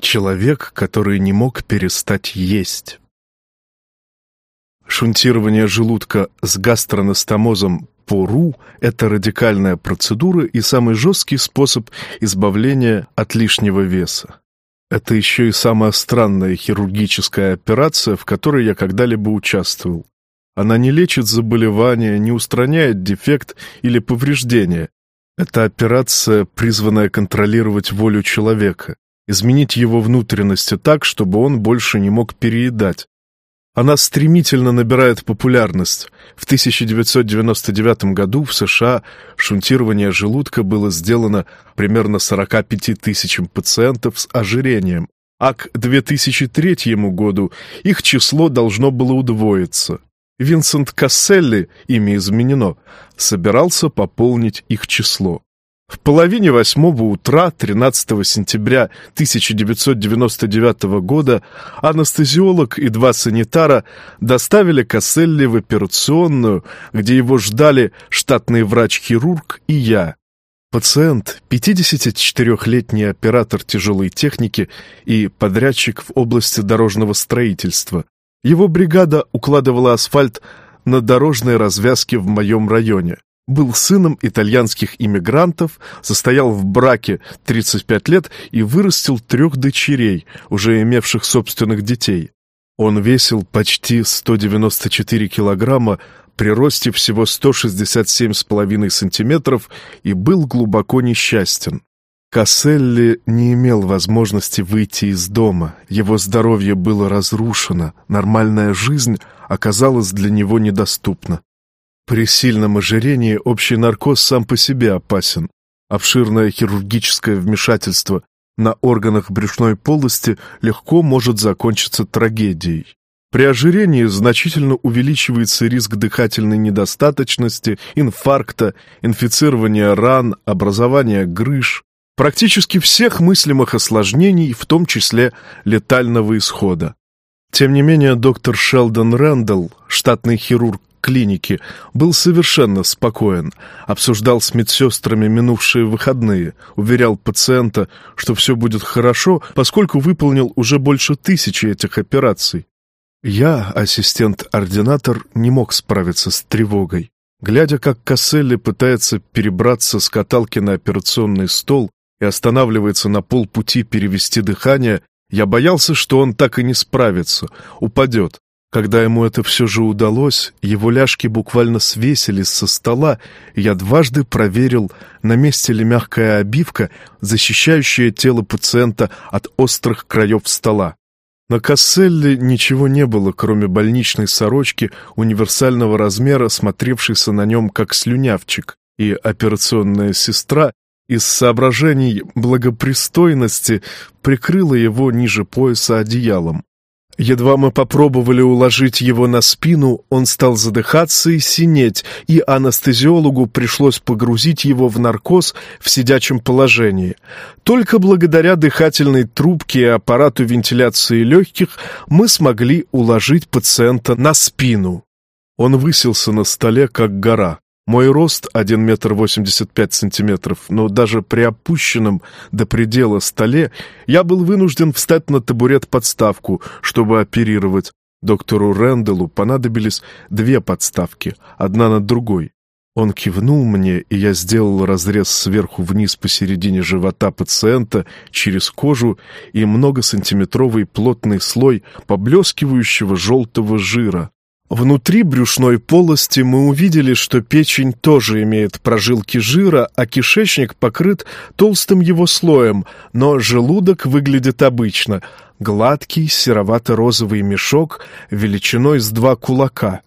Человек, который не мог перестать есть. Шунтирование желудка с гастронастомозом по РУ – это радикальная процедура и самый жесткий способ избавления от лишнего веса. Это еще и самая странная хирургическая операция, в которой я когда-либо участвовал. Она не лечит заболевание, не устраняет дефект или повреждение. Это операция, призванная контролировать волю человека, изменить его внутренности так, чтобы он больше не мог переедать. Она стремительно набирает популярность. В 1999 году в США шунтирование желудка было сделано примерно 45 тысячам пациентов с ожирением, а к 2003 году их число должно было удвоиться. Винсент Касселли, имя изменено, собирался пополнить их число. В половине восьмого утра 13 сентября 1999 года анестезиолог и два санитара доставили Касселли в операционную, где его ждали штатный врач-хирург и я. Пациент, 54-летний оператор тяжелой техники и подрядчик в области дорожного строительства. Его бригада укладывала асфальт на дорожной развязке в моем районе. Был сыном итальянских иммигрантов, состоял в браке 35 лет и вырастил трех дочерей, уже имевших собственных детей. Он весил почти 194 килограмма, при росте всего 167,5 сантиметров и был глубоко несчастен. Касселли не имел возможности выйти из дома, его здоровье было разрушено, нормальная жизнь оказалась для него недоступна. При сильном ожирении общий наркоз сам по себе опасен. Обширное хирургическое вмешательство на органах брюшной полости легко может закончиться трагедией. При ожирении значительно увеличивается риск дыхательной недостаточности, инфаркта, инфицирования ран, образования грыж, практически всех мыслимых осложнений, в том числе летального исхода. Тем не менее, доктор Шелдон Рэндалл, штатный хирург клиники, был совершенно спокоен, обсуждал с медсестрами минувшие выходные, уверял пациента, что все будет хорошо, поскольку выполнил уже больше тысячи этих операций. Я, ассистент-ординатор, не мог справиться с тревогой. Глядя, как Касселли пытается перебраться с каталки на операционный стол, и останавливается на полпути перевести дыхание, я боялся, что он так и не справится, упадет. Когда ему это все же удалось, его ляжки буквально свесились со стола, и я дважды проверил, на месте ли мягкая обивка, защищающая тело пациента от острых краев стола. На Касселле ничего не было, кроме больничной сорочки универсального размера, смотревшейся на нем как слюнявчик, и операционная сестра из соображений благопристойности прикрыла его ниже пояса одеялом. Едва мы попробовали уложить его на спину, он стал задыхаться и синеть, и анестезиологу пришлось погрузить его в наркоз в сидячем положении. Только благодаря дыхательной трубке и аппарату вентиляции легких мы смогли уложить пациента на спину. Он высился на столе, как гора. Мой рост 1 метр 85 сантиметров, но даже при опущенном до предела столе я был вынужден встать на табурет-подставку, чтобы оперировать. Доктору Рэндаллу понадобились две подставки, одна над другой. Он кивнул мне, и я сделал разрез сверху вниз посередине живота пациента через кожу и многосантиметровый плотный слой поблескивающего желтого жира. Внутри брюшной полости мы увидели, что печень тоже имеет прожилки жира, а кишечник покрыт толстым его слоем, но желудок выглядит обычно — гладкий серовато-розовый мешок величиной с два кулака.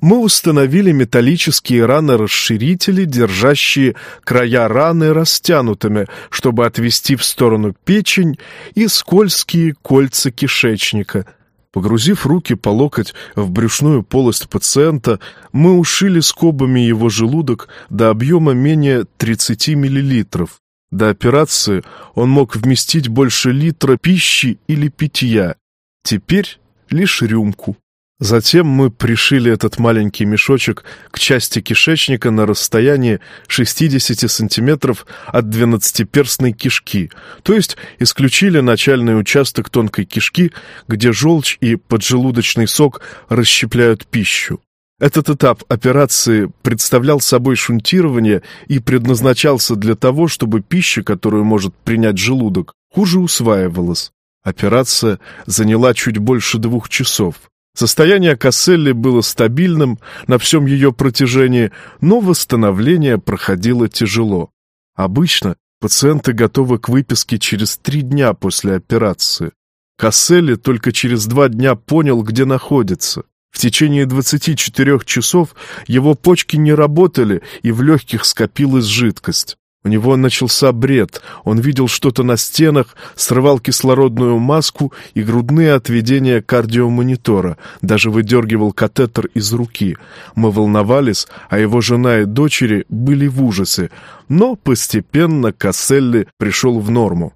Мы установили металлические раны-расширители, держащие края раны растянутыми, чтобы отвести в сторону печень, и скользкие кольца кишечника — Погрузив руки по локоть в брюшную полость пациента, мы ушили скобами его желудок до объема менее 30 мл. До операции он мог вместить больше литра пищи или питья. Теперь лишь рюмку. Затем мы пришили этот маленький мешочек к части кишечника на расстоянии 60 сантиметров от двенадцатиперстной кишки, то есть исключили начальный участок тонкой кишки, где желчь и поджелудочный сок расщепляют пищу. Этот этап операции представлял собой шунтирование и предназначался для того, чтобы пища, которую может принять желудок, хуже усваивалась. Операция заняла чуть больше двух часов. Состояние Касселли было стабильным на всем ее протяжении, но восстановление проходило тяжело. Обычно пациенты готовы к выписке через три дня после операции. Касселли только через два дня понял, где находится. В течение 24 часов его почки не работали, и в легких скопилась жидкость. У него начался бред. Он видел что-то на стенах, срывал кислородную маску и грудные отведения кардиомонитора, даже выдергивал катетер из руки. Мы волновались, а его жена и дочери были в ужасе. Но постепенно Касселли пришел в норму.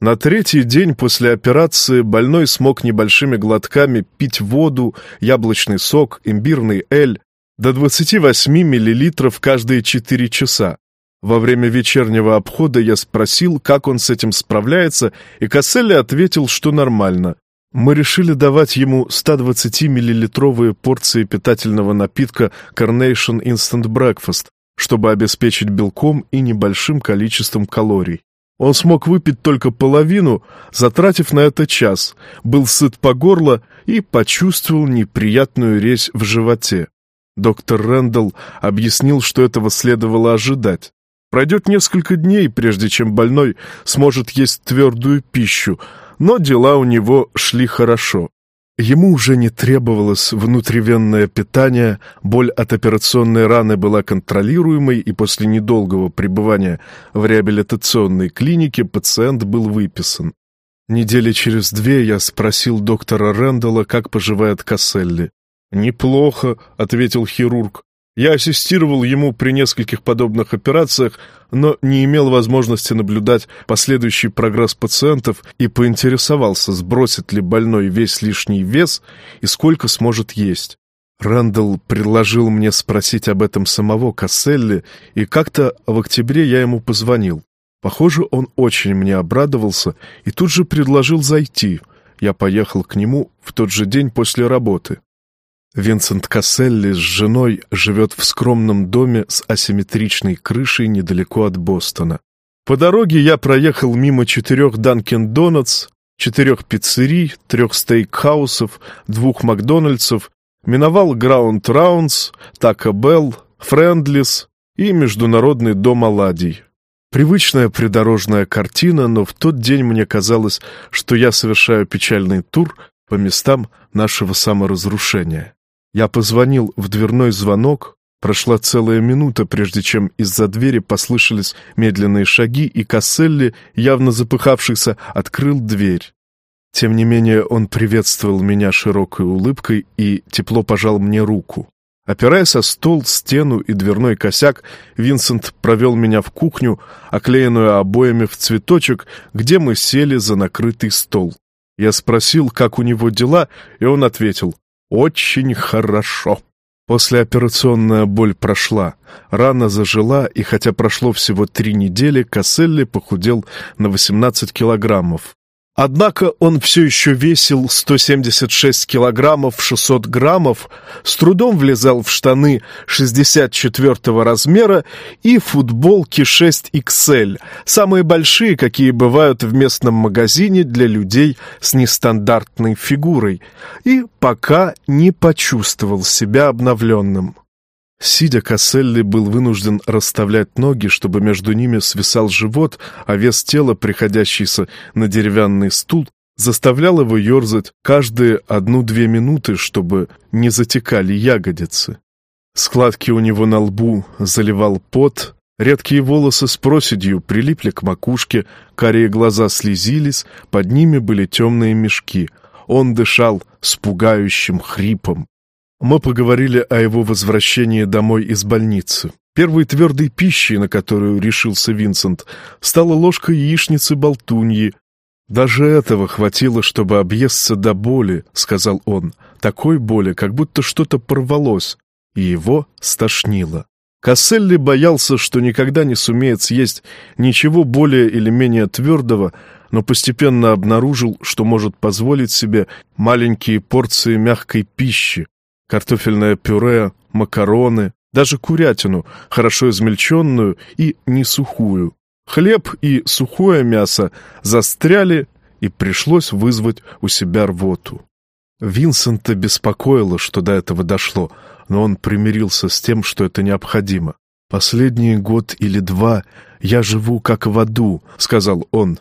На третий день после операции больной смог небольшими глотками пить воду, яблочный сок, имбирный эль, до 28 мл каждые 4 часа. Во время вечернего обхода я спросил, как он с этим справляется, и Касселли ответил, что нормально. Мы решили давать ему 120-миллилитровые порции питательного напитка Carnation Instant Breakfast, чтобы обеспечить белком и небольшим количеством калорий. Он смог выпить только половину, затратив на это час, был сыт по горло и почувствовал неприятную резь в животе. Доктор Рэндалл объяснил, что этого следовало ожидать. Пройдет несколько дней, прежде чем больной сможет есть твердую пищу, но дела у него шли хорошо. Ему уже не требовалось внутривенное питание, боль от операционной раны была контролируемой, и после недолгого пребывания в реабилитационной клинике пациент был выписан. Недели через две я спросил доктора Рэндалла, как поживает Касселли. «Неплохо», — ответил хирург. Я ассистировал ему при нескольких подобных операциях, но не имел возможности наблюдать последующий прогресс пациентов и поинтересовался, сбросит ли больной весь лишний вес и сколько сможет есть. Рэндалл предложил мне спросить об этом самого Касселли, и как-то в октябре я ему позвонил. Похоже, он очень мне обрадовался и тут же предложил зайти. Я поехал к нему в тот же день после работы. Винсент Касселли с женой живет в скромном доме с асимметричной крышей недалеко от Бостона. По дороге я проехал мимо четырех Dunkin' Donuts, четырех пиццерий, трех стейкхаусов, двух Макдональдсов, миновал Ground Round, Taco Bell, Friendly's и Международный дом оладий. Привычная придорожная картина, но в тот день мне казалось, что я совершаю печальный тур по местам нашего саморазрушения. Я позвонил в дверной звонок. Прошла целая минута, прежде чем из-за двери послышались медленные шаги, и Касселли, явно запыхавшийся, открыл дверь. Тем не менее, он приветствовал меня широкой улыбкой и тепло пожал мне руку. Опираясь о стол, стену и дверной косяк, Винсент провел меня в кухню, оклеенную обоями в цветочек, где мы сели за накрытый стол. Я спросил, как у него дела, и он ответил, очень хорошо. Послеоперационная боль прошла, рана зажила, и хотя прошло всего три недели, Касселли похудел на 18 килограммов. Однако он все еще весил 176 килограммов 600 граммов, с трудом влезал в штаны 64 размера и футболки 6XL, самые большие, какие бывают в местном магазине для людей с нестандартной фигурой, и пока не почувствовал себя обновленным. Сидя, Касселли был вынужден расставлять ноги, чтобы между ними свисал живот, а вес тела, приходящийся на деревянный стул, заставлял его ерзать каждые одну-две минуты, чтобы не затекали ягодицы. Складки у него на лбу заливал пот, редкие волосы с проседью прилипли к макушке, карие глаза слезились, под ними были темные мешки. Он дышал с пугающим хрипом. Мы поговорили о его возвращении домой из больницы. Первой твердой пищей, на которую решился Винсент, стала ложка яичницы-болтуньи. «Даже этого хватило, чтобы объесться до боли», — сказал он. такой боли, как будто что-то порвалось, и его стошнило. Касселли боялся, что никогда не сумеет съесть ничего более или менее твердого, но постепенно обнаружил, что может позволить себе маленькие порции мягкой пищи, картофельное пюре, макароны, даже курятину, хорошо измельченную и не сухую. Хлеб и сухое мясо застряли, и пришлось вызвать у себя рвоту. Винсента беспокоило, что до этого дошло, но он примирился с тем, что это необходимо. «Последний год или два я живу как в аду», — сказал он.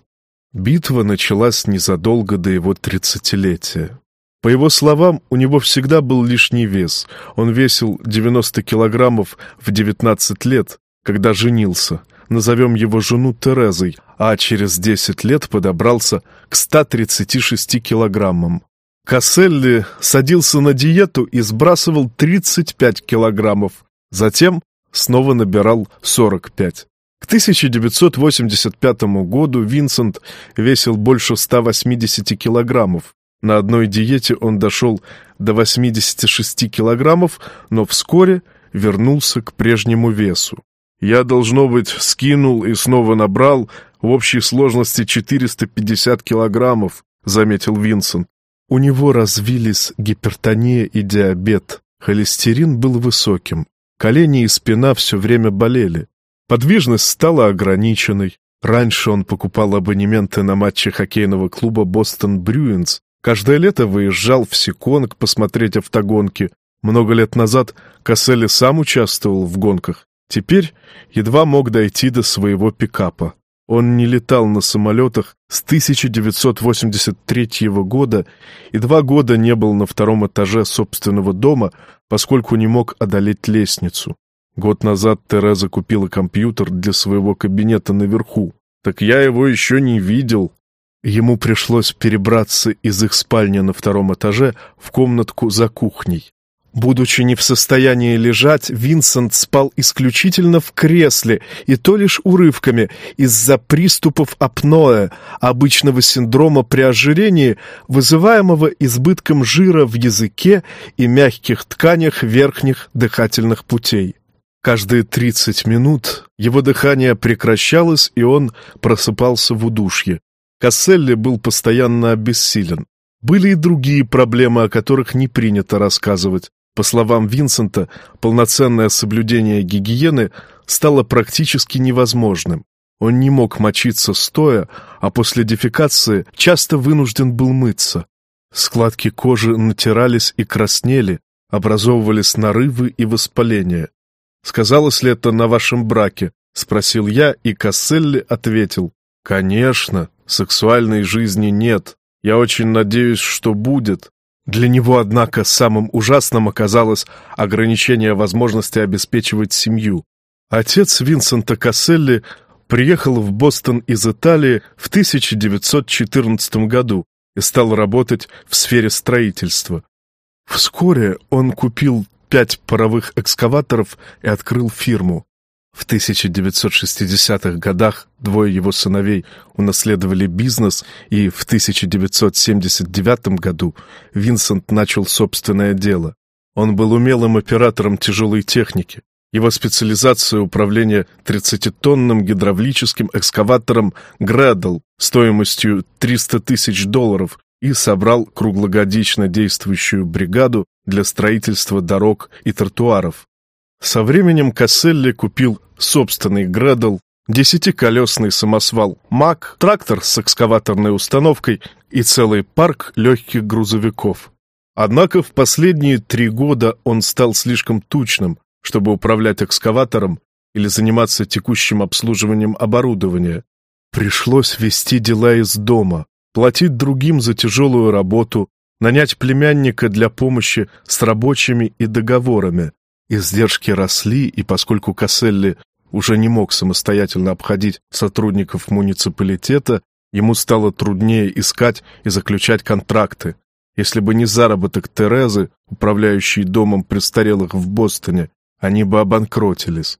Битва началась незадолго до его тридцатилетия. По его словам, у него всегда был лишний вес. Он весил 90 килограммов в 19 лет, когда женился. Назовем его жену Терезой, а через 10 лет подобрался к 136 килограммам. Касселли садился на диету и сбрасывал 35 килограммов, затем снова набирал 45. К 1985 году Винсент весил больше 180 килограммов. На одной диете он дошел до 86 килограммов, но вскоре вернулся к прежнему весу. Я, должно быть, скинул и снова набрал в общей сложности 450 килограммов, заметил Винсент. У него развились гипертония и диабет. Холестерин был высоким. Колени и спина все время болели. Подвижность стала ограниченной. Раньше он покупал абонементы на матчи хоккейного клуба «Бостон Брюинс», Каждое лето выезжал в Секонг посмотреть автогонки. Много лет назад Касселли сам участвовал в гонках. Теперь едва мог дойти до своего пикапа. Он не летал на самолетах с 1983 года и два года не был на втором этаже собственного дома, поскольку не мог одолеть лестницу. Год назад Тереза купила компьютер для своего кабинета наверху. Так я его еще не видел, Ему пришлось перебраться из их спальни на втором этаже в комнатку за кухней. Будучи не в состоянии лежать, Винсент спал исключительно в кресле, и то лишь урывками, из-за приступов апноэ, обычного синдрома при ожирении, вызываемого избытком жира в языке и мягких тканях верхних дыхательных путей. Каждые 30 минут его дыхание прекращалось, и он просыпался в удушье. Касселли был постоянно обессилен. Были и другие проблемы, о которых не принято рассказывать. По словам Винсента, полноценное соблюдение гигиены стало практически невозможным. Он не мог мочиться стоя, а после дефекации часто вынужден был мыться. Складки кожи натирались и краснели, образовывались нарывы и воспаления. «Сказалось ли это на вашем браке?» — спросил я, и Касселли ответил. «Конечно, Сексуальной жизни нет. Я очень надеюсь, что будет. Для него, однако, самым ужасным оказалось ограничение возможности обеспечивать семью. Отец Винсента Касселли приехал в Бостон из Италии в 1914 году и стал работать в сфере строительства. Вскоре он купил пять паровых экскаваторов и открыл фирму. В 1960-х годах двое его сыновей унаследовали бизнес, и в 1979 году Винсент начал собственное дело. Он был умелым оператором тяжелой техники. Его специализация — управление 30-тонным гидравлическим экскаватором «Грэдл» стоимостью 300 тысяч долларов и собрал круглогодично действующую бригаду для строительства дорог и тротуаров. Со временем Касселли купил собственный гредл, десятиколесный самосвал «Мак», трактор с экскаваторной установкой и целый парк легких грузовиков. Однако в последние три года он стал слишком тучным, чтобы управлять экскаватором или заниматься текущим обслуживанием оборудования. Пришлось вести дела из дома, платить другим за тяжелую работу, нанять племянника для помощи с рабочими и договорами. Издержки росли, и поскольку Касселли уже не мог самостоятельно обходить сотрудников муниципалитета, ему стало труднее искать и заключать контракты. Если бы не заработок Терезы, управляющей домом престарелых в Бостоне, они бы обанкротились.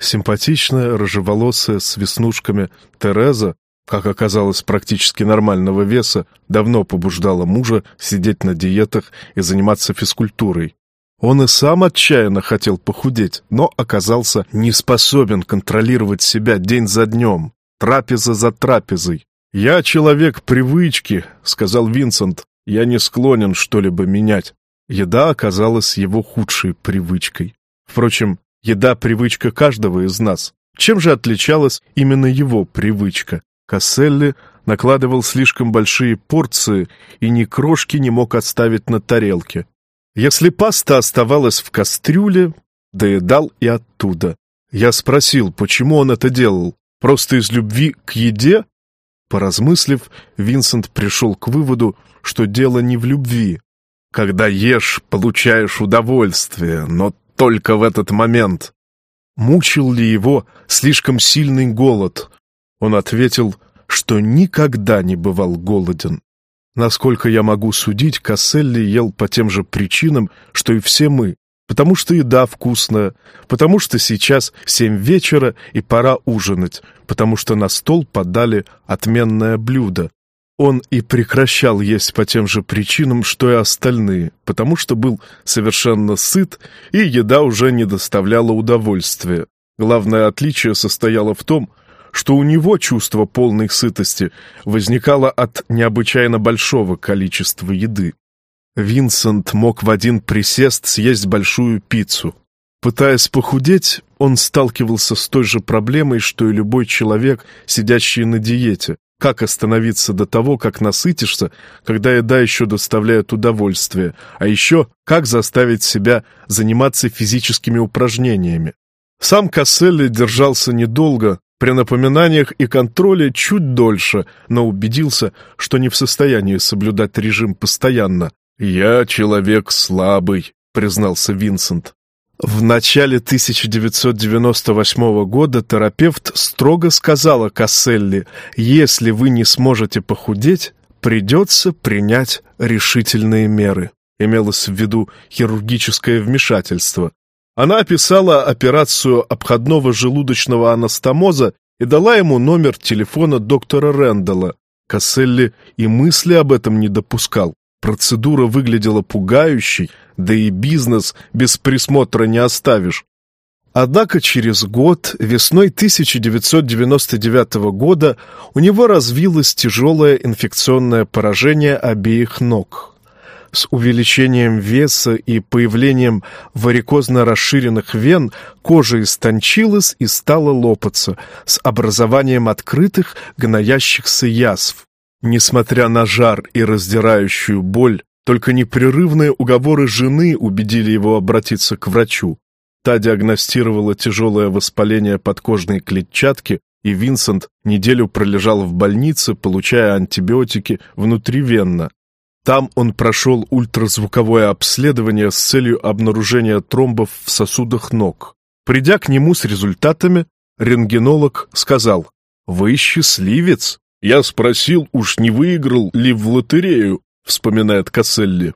Симпатичная, рыжеволосая, с веснушками Тереза как оказалось, практически нормального веса, давно побуждала мужа сидеть на диетах и заниматься физкультурой. Он и сам отчаянно хотел похудеть, но оказался не способен контролировать себя день за днем, трапеза за трапезой. «Я человек привычки», — сказал Винсент. «Я не склонен что-либо менять». Еда оказалась его худшей привычкой. Впрочем, еда — привычка каждого из нас. Чем же отличалась именно его привычка? Касселли накладывал слишком большие порции и ни крошки не мог оставить на тарелке. Если паста оставалась в кастрюле, доедал и оттуда. Я спросил, почему он это делал? Просто из любви к еде? Поразмыслив, Винсент пришел к выводу, что дело не в любви. Когда ешь, получаешь удовольствие, но только в этот момент. Мучил ли его слишком сильный голод? Он ответил, что никогда не бывал голоден. Насколько я могу судить, Касселли ел по тем же причинам, что и все мы. Потому что еда вкусная, потому что сейчас семь вечера и пора ужинать, потому что на стол подали отменное блюдо. Он и прекращал есть по тем же причинам, что и остальные, потому что был совершенно сыт, и еда уже не доставляла удовольствия. Главное отличие состояло в том, что у него чувство полной сытости возникало от необычайно большого количества еды. Винсент мог в один присест съесть большую пиццу. Пытаясь похудеть, он сталкивался с той же проблемой, что и любой человек, сидящий на диете. Как остановиться до того, как насытишься, когда еда еще доставляет удовольствие, а еще как заставить себя заниматься физическими упражнениями. Сам Касселли держался недолго, при напоминаниях и контроле чуть дольше, но убедился, что не в состоянии соблюдать режим постоянно. «Я человек слабый», — признался Винсент. В начале 1998 года терапевт строго сказала Касселли, «Если вы не сможете похудеть, придется принять решительные меры». Имелось в виду хирургическое вмешательство, она описала операцию обходного желудочного анастомоза и дала ему номер телефона доктора Рэндалла. Касселли и мысли об этом не допускал. Процедура выглядела пугающей, да и бизнес без присмотра не оставишь. Однако через год, весной 1999 года, у него развилось тяжелое инфекционное поражение обеих ног с увеличением веса и появлением варикозно расширенных вен кожа истончилась и стала лопаться с образованием открытых гноящихся язв. Несмотря на жар и раздирающую боль, только непрерывные уговоры жены убедили его обратиться к врачу. Та диагностировала тяжелое воспаление подкожной клетчатки, и Винсент неделю пролежал в больнице, получая антибиотики внутривенно. Там он прошел ультразвуковое обследование с целью обнаружения тромбов в сосудах ног. Придя к нему с результатами, рентгенолог сказал, «Вы счастливец?» Я спросил, уж не выиграл ли в лотерею, вспоминает Касселли.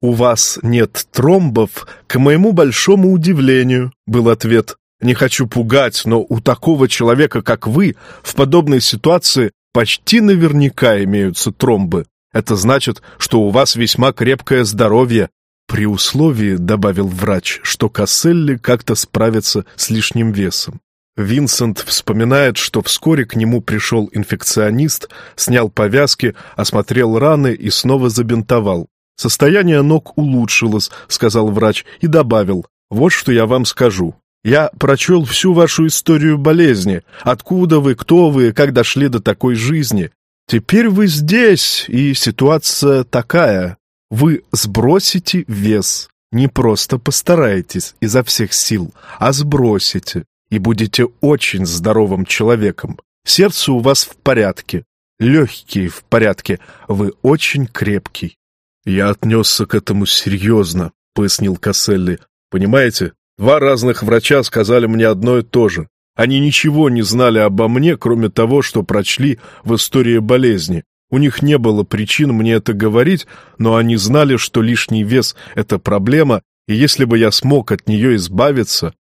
«У вас нет тромбов, к моему большому удивлению», — был ответ. «Не хочу пугать, но у такого человека, как вы, в подобной ситуации почти наверняка имеются тромбы. Это значит, что у вас весьма крепкое здоровье. При условии, — добавил врач, — что Касселли как-то справится с лишним весом. Винсент вспоминает, что вскоре к нему пришел инфекционист, снял повязки, осмотрел раны и снова забинтовал. «Состояние ног улучшилось», — сказал врач, и добавил, «Вот что я вам скажу. Я прочел всю вашу историю болезни. Откуда вы, кто вы, как дошли до такой жизни. Теперь вы здесь, и ситуация такая. Вы сбросите вес. Не просто постарайтесь изо всех сил, а сбросите. И будете очень здоровым человеком. Сердце у вас в порядке. Легкие в порядке. Вы очень крепкий. Я отнесся к этому серьезно, пояснил Касселли. Понимаете, два разных врача сказали мне одно и то же. Они ничего не знали обо мне, кроме того, что прочли в истории болезни. У них не было причин мне это говорить, но они знали, что лишний вес — это проблема, и если бы я смог от нее избавиться...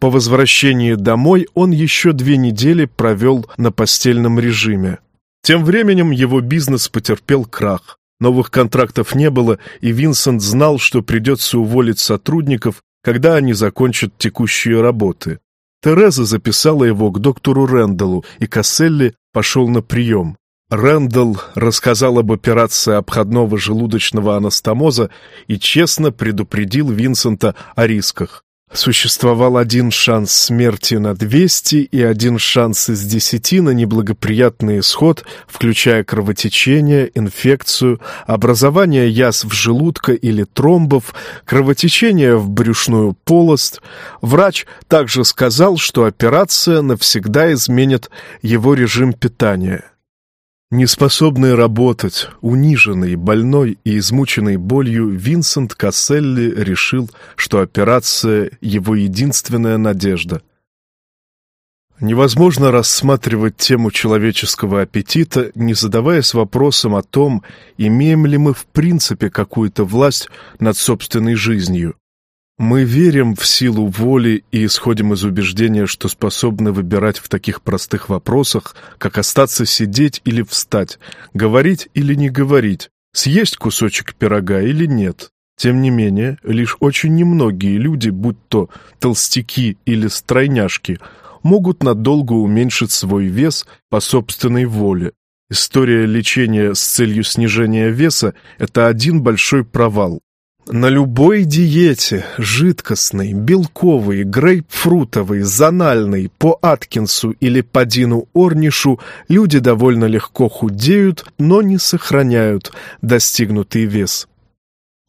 По возвращении домой он еще две недели провел на постельном режиме. Тем временем его бизнес потерпел крах. Новых контрактов не было, и Винсент знал, что придется уволить сотрудников, когда они закончат текущие работы. Тереза записала его к доктору Рэндаллу, и Касселли пошел на прием. Рэндалл рассказал об операции обходного желудочного анастомоза и честно предупредил Винсента о рисках. Существовал один шанс смерти на 200 и один шанс из 10 на неблагоприятный исход, включая кровотечение, инфекцию, образование язв желудка или тромбов, кровотечение в брюшную полость. Врач также сказал, что операция навсегда изменит его режим питания. Неспособный работать, униженный, больной и измученный болью, Винсент Касселли решил, что операция — его единственная надежда. Невозможно рассматривать тему человеческого аппетита, не задаваясь вопросом о том, имеем ли мы в принципе какую-то власть над собственной жизнью. Мы верим в силу воли и исходим из убеждения, что способны выбирать в таких простых вопросах, как остаться сидеть или встать, говорить или не говорить, съесть кусочек пирога или нет. Тем не менее, лишь очень немногие люди, будь то толстяки или стройняшки, могут надолго уменьшить свой вес по собственной воле. История лечения с целью снижения веса – это один большой провал. На любой диете, жидкостной, белковой, грейпфрутовой, зональной, по Аткинсу или по Дину Орнишу, люди довольно легко худеют, но не сохраняют достигнутый вес.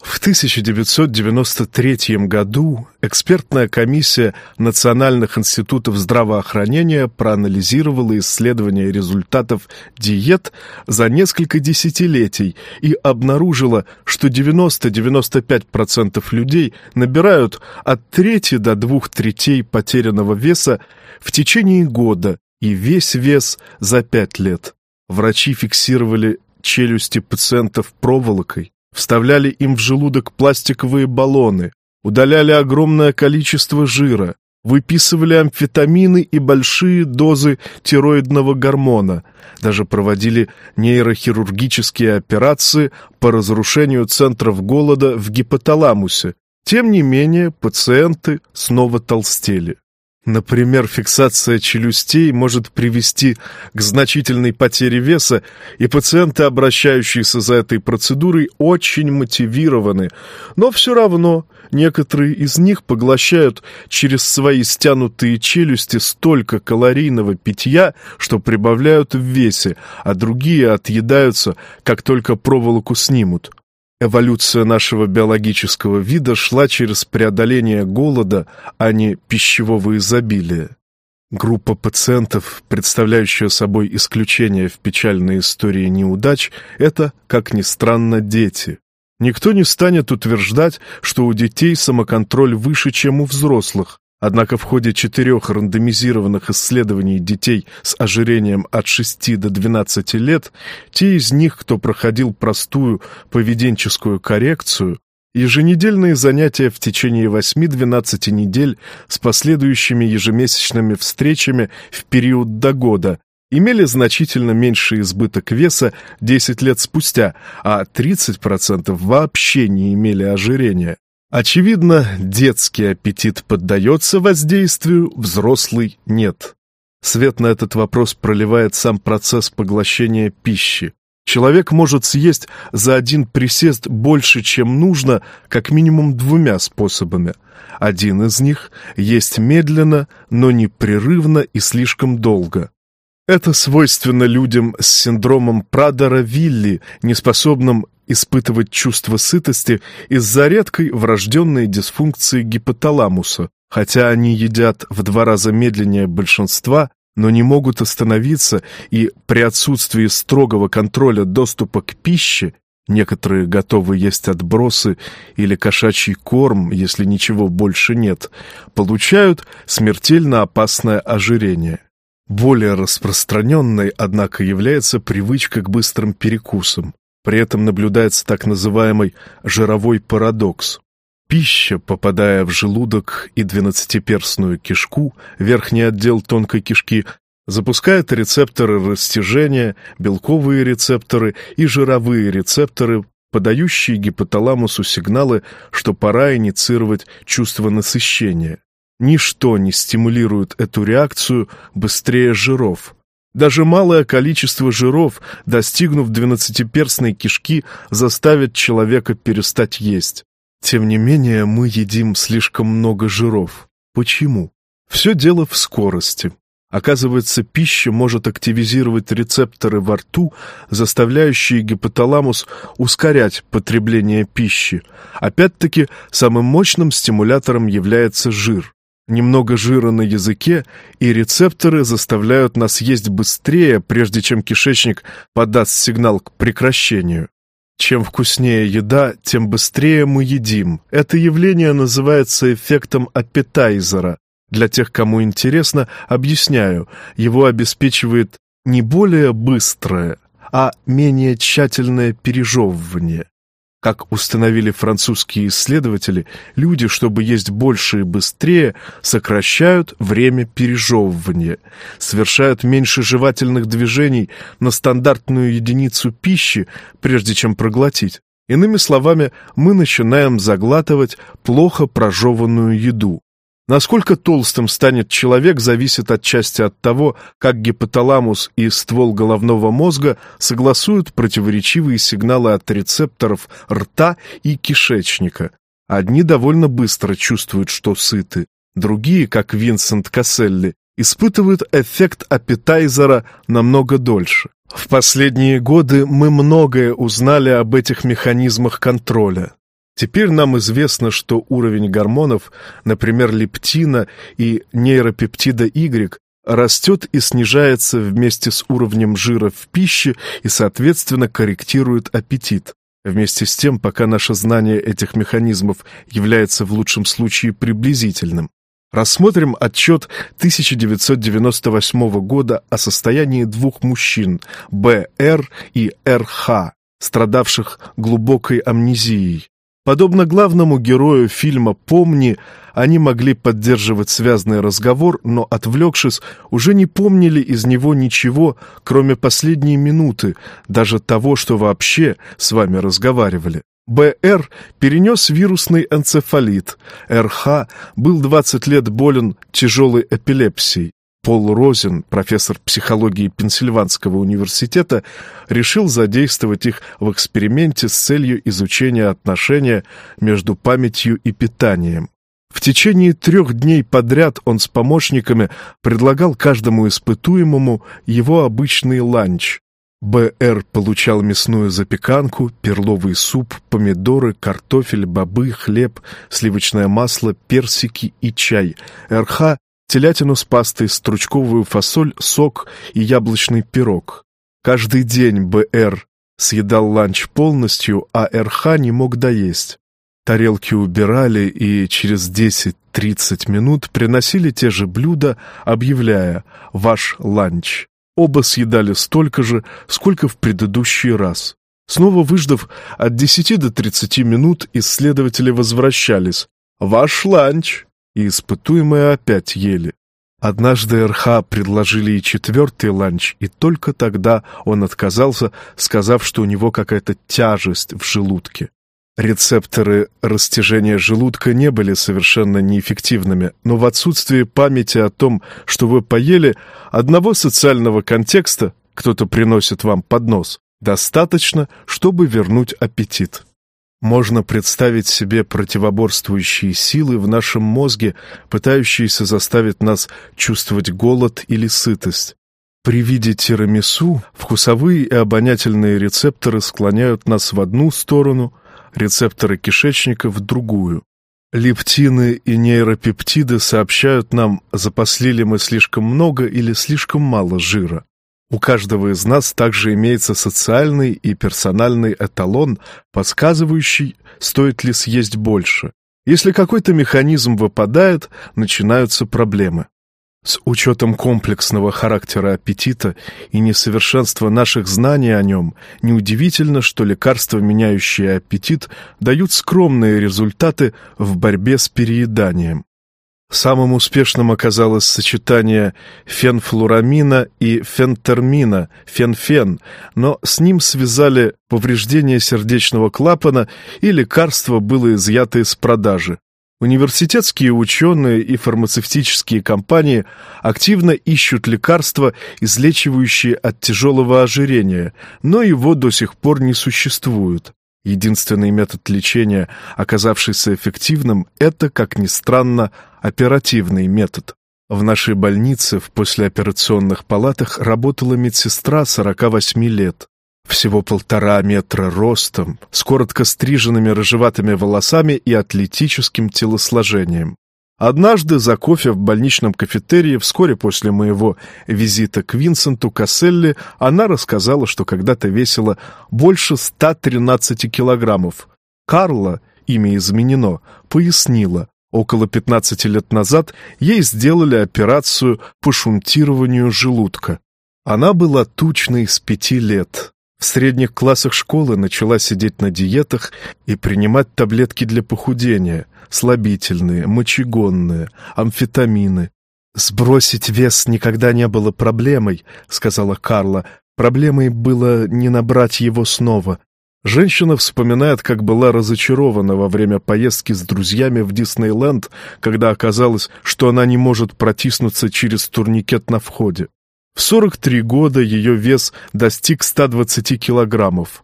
В 1993 году экспертная комиссия Национальных институтов здравоохранения проанализировала исследования результатов диет за несколько десятилетий и обнаружила, что 90-95% людей набирают от трети до двух третей потерянного веса в течение года и весь вес за пять лет. Врачи фиксировали челюсти пациентов проволокой, вставляли им в желудок пластиковые баллоны, удаляли огромное количество жира, выписывали амфетамины и большие дозы тироидного гормона, даже проводили нейрохирургические операции по разрушению центров голода в гипоталамусе. Тем не менее, пациенты снова толстели. Например, фиксация челюстей может привести к значительной потере веса, и пациенты, обращающиеся за этой процедурой, очень мотивированы, но все равно некоторые из них поглощают через свои стянутые челюсти столько калорийного питья, что прибавляют в весе, а другие отъедаются, как только проволоку снимут. Эволюция нашего биологического вида шла через преодоление голода, а не пищевого изобилия. Группа пациентов, представляющая собой исключение в печальной истории неудач, это, как ни странно, дети. Никто не станет утверждать, что у детей самоконтроль выше, чем у взрослых, Однако в ходе четырех рандомизированных исследований детей с ожирением от 6 до 12 лет, те из них, кто проходил простую поведенческую коррекцию, еженедельные занятия в течение 8-12 недель с последующими ежемесячными встречами в период до года, имели значительно меньший избыток веса 10 лет спустя, а 30% вообще не имели ожирения. Очевидно, детский аппетит поддается воздействию, взрослый нет. Свет на этот вопрос проливает сам процесс поглощения пищи. Человек может съесть за один присест больше, чем нужно, как минимум двумя способами. Один из них – есть медленно, но непрерывно и слишком долго. Это свойственно людям с синдромом Прадера-Вилли, неспособным испытывать чувство сытости из-за редкой врожденной дисфункции гипоталамуса, хотя они едят в два раза медленнее большинства, но не могут остановиться и при отсутствии строгого контроля доступа к пище Некоторые готовы есть отбросы или кошачий корм, если ничего больше нет, получают смертельно опасное ожирение. Более распространенной, однако, является привычка к быстрым перекусам. При этом наблюдается так называемый жировой парадокс. Пища, попадая в желудок и двенадцатиперстную кишку, верхний отдел тонкой кишки, Запускает рецепторы растяжения, белковые рецепторы и жировые рецепторы, подающие гипоталамусу сигналы, что пора инициировать чувство насыщения. Ничто не стимулирует эту реакцию быстрее жиров. Даже малое количество жиров, достигнув двенадцатиперстной кишки, заставит человека перестать есть. Тем не менее, мы едим слишком много жиров. Почему? Все дело в скорости. Оказывается, пища может активизировать рецепторы во рту, заставляющие гипоталамус ускорять потребление пищи. Опять-таки, самым мощным стимулятором является жир. Немного жира на языке, и рецепторы заставляют нас есть быстрее, прежде чем кишечник подаст сигнал к прекращению. Чем вкуснее еда, тем быстрее мы едим. Это явление называется эффектом аппетайзера. Для тех, кому интересно, объясняю, его обеспечивает не более быстрое, а менее тщательное пережевывание. Как установили французские исследователи, люди, чтобы есть больше и быстрее, сокращают время пережевывания, совершают меньше жевательных движений на стандартную единицу пищи, прежде чем проглотить. Иными словами, мы начинаем заглатывать плохо прожеванную еду. Насколько толстым станет человек, зависит отчасти от того, как гипоталамус и ствол головного мозга согласуют противоречивые сигналы от рецепторов рта и кишечника. Одни довольно быстро чувствуют, что сыты, другие, как Винсент Касселли, испытывают эффект аппетайзера намного дольше. В последние годы мы многое узнали об этих механизмах контроля. Теперь нам известно, что уровень гормонов, например, лептина и нейропептида Y, растет и снижается вместе с уровнем жира в пище и, соответственно, корректирует аппетит. Вместе с тем, пока наше знание этих механизмов является в лучшем случае приблизительным. Рассмотрим отчет 1998 года о состоянии двух мужчин, Б.Р. и Р.Х., страдавших глубокой амнезией. Подобно главному герою фильма «Помни», они могли поддерживать связный разговор, но, отвлекшись, уже не помнили из него ничего, кроме последней минуты, даже того, что вообще с вами разговаривали. БР перенес вирусный энцефалит, РХ был 20 лет болен тяжелой эпилепсией. Пол Розен, профессор психологии Пенсильванского университета, решил задействовать их в эксперименте с целью изучения отношения между памятью и питанием. В течение трех дней подряд он с помощниками предлагал каждому испытуемому его обычный ланч. БР получал мясную запеканку, перловый суп, помидоры, картофель, бобы, хлеб, сливочное масло, персики и чай. РХ телятину с пастой, стручковую фасоль, сок и яблочный пирог. Каждый день БР съедал ланч полностью, а РХ не мог доесть. Тарелки убирали и через 10-30 минут приносили те же блюда, объявляя «Ваш ланч». Оба съедали столько же, сколько в предыдущий раз. Снова выждав от 10 до 30 минут, исследователи возвращались. «Ваш ланч!» И испытуемые опять ели. Однажды РХ предложили и четвертый ланч, и только тогда он отказался, сказав, что у него какая-то тяжесть в желудке. Рецепторы растяжения желудка не были совершенно неэффективными, но в отсутствии памяти о том, что вы поели, одного социального контекста, кто-то приносит вам поднос, достаточно, чтобы вернуть аппетит. Можно представить себе противоборствующие силы в нашем мозге, пытающиеся заставить нас чувствовать голод или сытость. При виде тирамису вкусовые и обонятельные рецепторы склоняют нас в одну сторону, рецепторы кишечника в другую. Лептины и нейропептиды сообщают нам, запасли ли мы слишком много или слишком мало жира. У каждого из нас также имеется социальный и персональный эталон, подсказывающий, стоит ли съесть больше. Если какой-то механизм выпадает, начинаются проблемы. С учетом комплексного характера аппетита и несовершенства наших знаний о нем, неудивительно, что лекарства, меняющие аппетит, дают скромные результаты в борьбе с перееданием. Самым успешным оказалось сочетание фенфлурамина и фентермина, фенфен, но с ним связали повреждение сердечного клапана и лекарство было изъято из продажи. Университетские ученые и фармацевтические компании активно ищут лекарства, излечивающие от тяжелого ожирения, но его до сих пор не существует. Единственный метод лечения, оказавшийся эффективным, это, как ни странно, оперативный метод. В нашей больнице в послеоперационных палатах работала медсестра 48 лет. Всего полтора метра ростом, с коротко стриженными рыжеватыми волосами и атлетическим телосложением. Однажды за кофе в больничном кафетерии вскоре после моего визита к Винсенту Касселли она рассказала, что когда-то весила больше 113 килограммов. Карла, имя изменено, пояснила, около 15 лет назад ей сделали операцию по шунтированию желудка. Она была тучной с пяти лет. В средних классах школы начала сидеть на диетах и принимать таблетки для похудения – слабительные, мочегонные, амфетамины. «Сбросить вес никогда не было проблемой», — сказала Карла. «Проблемой было не набрать его снова». Женщина вспоминает, как была разочарована во время поездки с друзьями в Диснейленд, когда оказалось, что она не может протиснуться через турникет на входе. В 43 года ее вес достиг 120 килограммов.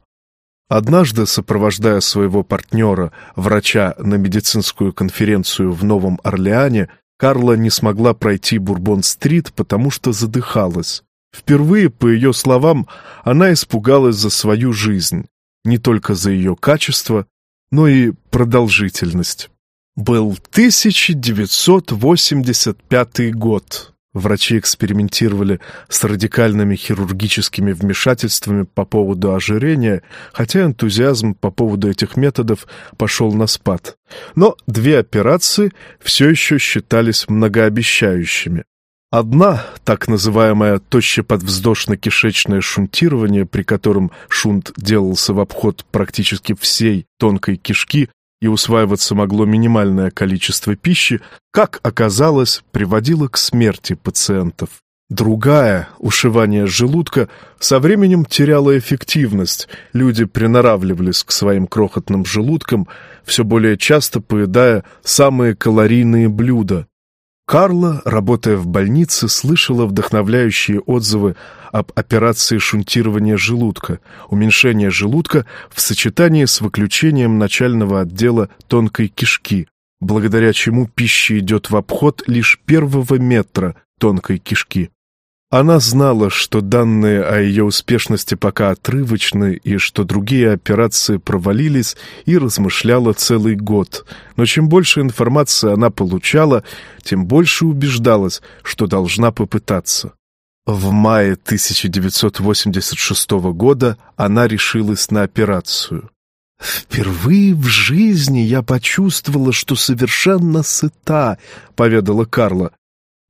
Однажды, сопровождая своего партнера, врача, на медицинскую конференцию в Новом Орлеане, Карла не смогла пройти Бурбон-стрит, потому что задыхалась. Впервые, по ее словам, она испугалась за свою жизнь, не только за ее качество, но и продолжительность. Был 1985 год. Врачи экспериментировали с радикальными хирургическими вмешательствами по поводу ожирения, хотя энтузиазм по поводу этих методов пошел на спад. Но две операции все еще считались многообещающими. Одна, так называемое тощеподвздошно-кишечное шунтирование, при котором шунт делался в обход практически всей тонкой кишки, и усваиваться могло минимальное количество пищи, как оказалось, приводило к смерти пациентов. Другая, ушивание желудка, со временем теряла эффективность. Люди приноравливались к своим крохотным желудкам, все более часто поедая самые калорийные блюда, Карла, работая в больнице, слышала вдохновляющие отзывы об операции шунтирования желудка, уменьшения желудка в сочетании с выключением начального отдела тонкой кишки, благодаря чему пища идет в обход лишь первого метра тонкой кишки. Она знала, что данные о ее успешности пока отрывочны и что другие операции провалились, и размышляла целый год. Но чем больше информации она получала, тем больше убеждалась, что должна попытаться. В мае 1986 года она решилась на операцию. «Впервые в жизни я почувствовала, что совершенно сыта», — поведала Карла.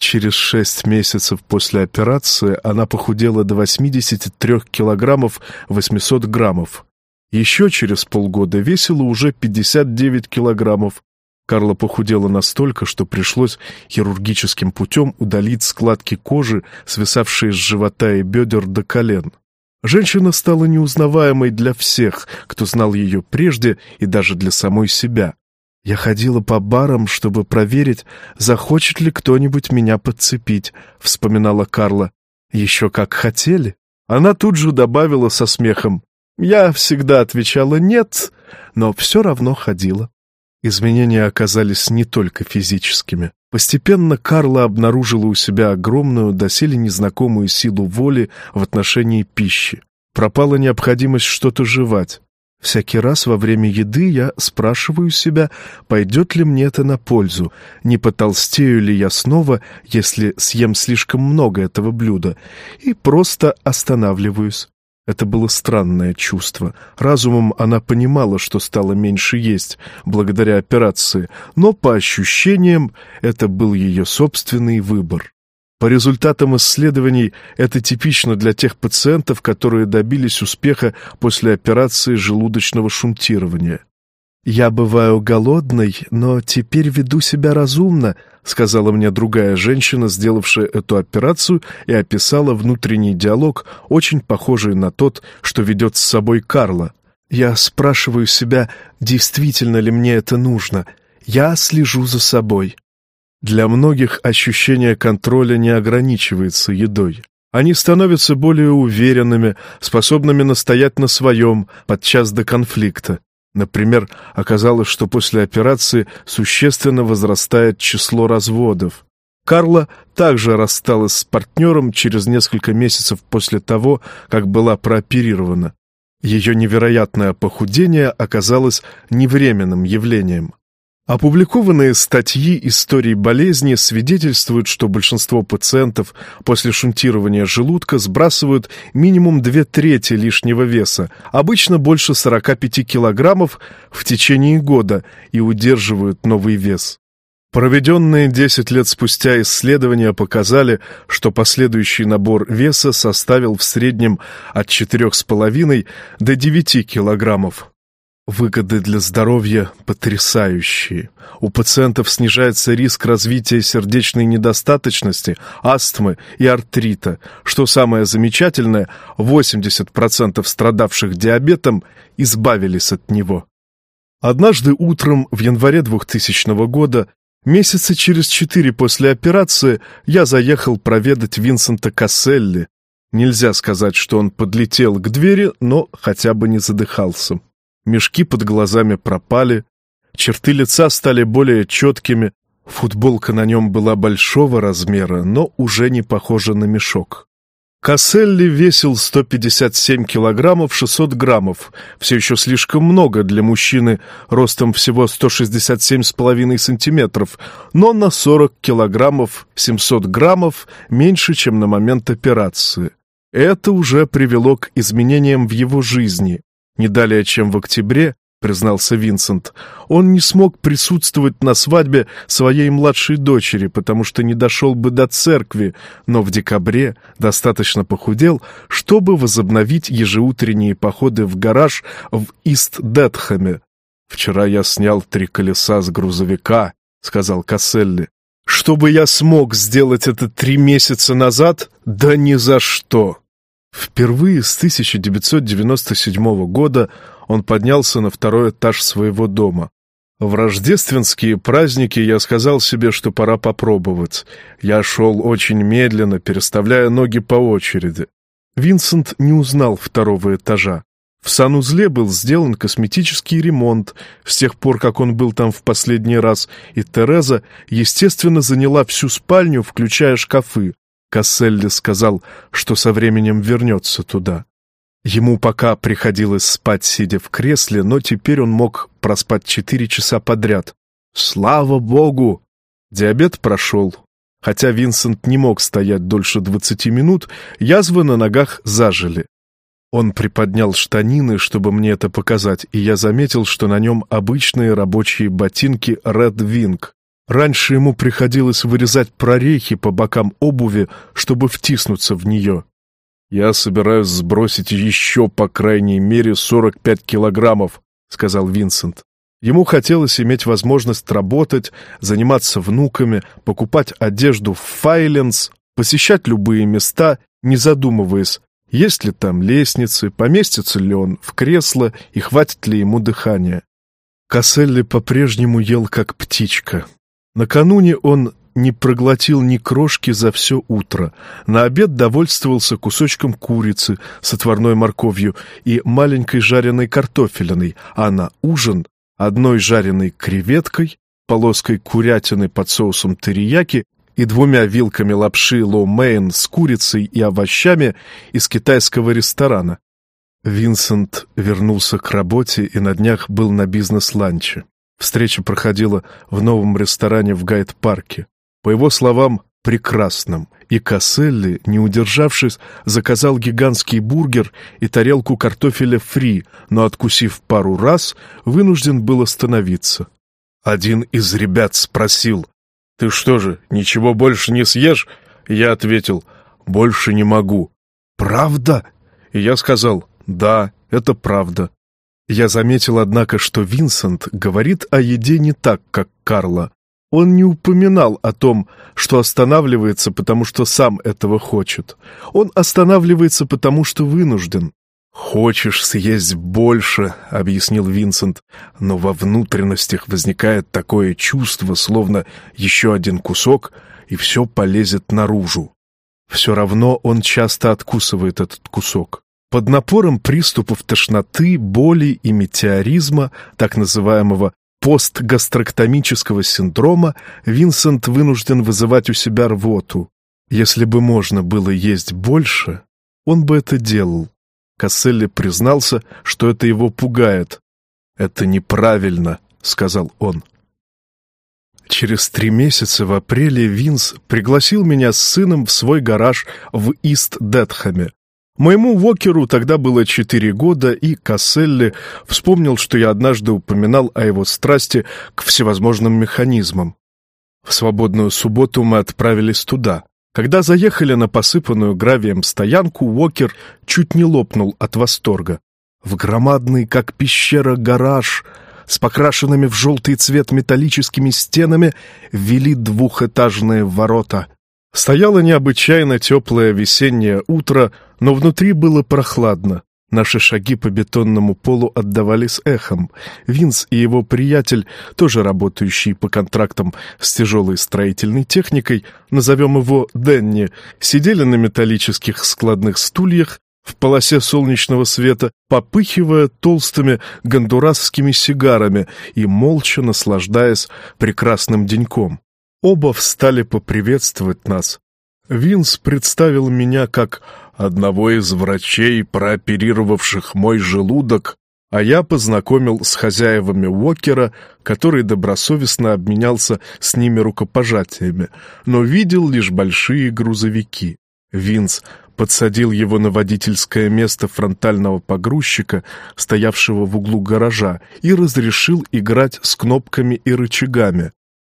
Через шесть месяцев после операции она похудела до 83 килограммов 800 граммов. Еще через полгода весила уже 59 килограммов. Карла похудела настолько, что пришлось хирургическим путем удалить складки кожи, свисавшие с живота и бедер до колен. Женщина стала неузнаваемой для всех, кто знал ее прежде, и даже для самой себя. Я ходила по барам, чтобы проверить, захочет ли кто-нибудь меня подцепить, вспоминала Карла. Еще как хотели. Она тут же добавила со смехом. Я всегда отвечала «нет», но все равно ходила. Изменения оказались не только физическими. Постепенно Карла обнаружила у себя огромную, доселе незнакомую силу воли в отношении пищи. Пропала необходимость что-то жевать. Всякий раз во время еды я спрашиваю себя, пойдет ли мне это на пользу, не потолстею ли я снова, если съем слишком много этого блюда, и просто останавливаюсь. Это было странное чувство. Разумом она понимала, что стала меньше есть благодаря операции, но по ощущениям это был ее собственный выбор. По результатам исследований это типично для тех пациентов, которые добились успеха после операции желудочного шунтирования. «Я бываю голодной, но теперь веду себя разумно», сказала мне другая женщина, сделавшая эту операцию, и описала внутренний диалог, очень похожий на тот, что ведет с собой Карла. «Я спрашиваю себя, действительно ли мне это нужно. Я слежу за собой». Для многих ощущение контроля не ограничивается едой. Они становятся более уверенными, способными настоять на своем подчас до конфликта. Например, оказалось, что после операции существенно возрастает число разводов. Карла также рассталась с партнером через несколько месяцев после того, как была прооперирована. Ее невероятное похудение оказалось невременным явлением. Опубликованные статьи истории болезни свидетельствуют, что большинство пациентов после шунтирования желудка сбрасывают минимум две трети лишнего веса, обычно больше 45 килограммов в течение года и удерживают новый вес. Проведенные 10 лет спустя исследования показали, что последующий набор веса составил в среднем от 4,5 до 9 килограммов. Выгоды для здоровья потрясающие. У пациентов снижается риск развития сердечной недостаточности, астмы и артрита. Что самое замечательное, 80% страдавших диабетом избавились от него. Однажды утром в январе 2000 года, месяца через четыре после операции, я заехал проведать Винсента Касселли. Нельзя сказать, что он подлетел к двери, но хотя бы не задыхался. Мешки под глазами пропали, черты лица стали более четкими, футболка на нем была большого размера, но уже не похожа на мешок. Касселли весил 157 килограммов 600 граммов, все еще слишком много для мужчины ростом всего 167,5 сантиметров, но на 40 килограммов 700 граммов меньше, чем на момент операции. Это уже привело к изменениям в его жизни. Не далее, чем в октябре, признался Винсент, он не смог присутствовать на свадьбе своей младшей дочери, потому что не дошел бы до церкви, но в декабре достаточно похудел, чтобы возобновить ежеутренние походы в гараж в Ист-Детхэме. «Вчера я снял три колеса с грузовика», — сказал Касселли. «Чтобы я смог сделать это три месяца назад? Да ни за что!» Впервые с 1997 года он поднялся на второй этаж своего дома. В рождественские праздники я сказал себе, что пора попробовать. Я шел очень медленно, переставляя ноги по очереди. Винсент не узнал второго этажа. В санузле был сделан косметический ремонт с тех пор, как он был там в последний раз, и Тереза, естественно, заняла всю спальню, включая шкафы. Касселли сказал, что со временем вернется туда. Ему пока приходилось спать, сидя в кресле, но теперь он мог проспать четыре часа подряд. Слава богу! Диабет прошел. Хотя Винсент не мог стоять дольше двадцати минут, язвы на ногах зажили. Он приподнял штанины, чтобы мне это показать, и я заметил, что на нем обычные рабочие ботинки Red Wing. Раньше ему приходилось вырезать прорехи по бокам обуви, чтобы втиснуться в нее. «Я собираюсь сбросить еще, по крайней мере, 45 килограммов», — сказал Винсент. Ему хотелось иметь возможность работать, заниматься внуками, покупать одежду в Файленс, посещать любые места, не задумываясь, есть ли там лестницы, поместится ли он в кресло и хватит ли ему дыхания. Касселли по-прежнему ел как птичка. Накануне он не проглотил ни крошки за все утро. На обед довольствовался кусочком курицы с отварной морковью и маленькой жареной картофелиной, а на ужин — одной жареной креветкой, полоской курятины под соусом терияки и двумя вилками лапши лоу-мейн с курицей и овощами из китайского ресторана. Винсент вернулся к работе и на днях был на бизнес-ланче. Встреча проходила в новом ресторане в Гайд-парке. По его словам, прекрасном. И Касселли, не удержавшись, заказал гигантский бургер и тарелку картофеля фри, но, откусив пару раз, вынужден был остановиться. Один из ребят спросил, «Ты что же, ничего больше не съешь?» Я ответил, «Больше не могу». «Правда?» И я сказал, «Да, это правда». Я заметил, однако, что Винсент говорит о еде не так, как Карла. Он не упоминал о том, что останавливается, потому что сам этого хочет. Он останавливается, потому что вынужден. «Хочешь съесть больше», — объяснил Винсент, «но во внутренностях возникает такое чувство, словно еще один кусок, и все полезет наружу. Все равно он часто откусывает этот кусок. Под напором приступов тошноты, боли и метеоризма, так называемого постгастроктомического синдрома, Винсент вынужден вызывать у себя рвоту. Если бы можно было есть больше, он бы это делал. Касселли признался, что это его пугает. «Это неправильно», — сказал он. Через три месяца в апреле Винс пригласил меня с сыном в свой гараж в Ист-Детхэме. Моему Вокеру тогда было четыре года, и Касселли вспомнил, что я однажды упоминал о его страсти к всевозможным механизмам. В свободную субботу мы отправились туда. Когда заехали на посыпанную гравием стоянку, Уокер чуть не лопнул от восторга. В громадный, как пещера, гараж с покрашенными в желтый цвет металлическими стенами вели двухэтажные ворота. Стояло необычайно теплое весеннее утро, но внутри было прохладно. Наши шаги по бетонному полу отдавались эхом. Винс и его приятель, тоже работающий по контрактам с тяжелой строительной техникой, назовем его Денни, сидели на металлических складных стульях в полосе солнечного света, попыхивая толстыми гондурасскими сигарами и молча наслаждаясь прекрасным деньком. Оба встали поприветствовать нас. Винс представил меня как одного из врачей, прооперировавших мой желудок, а я познакомил с хозяевами Уокера, который добросовестно обменялся с ними рукопожатиями, но видел лишь большие грузовики. Винс подсадил его на водительское место фронтального погрузчика, стоявшего в углу гаража, и разрешил играть с кнопками и рычагами.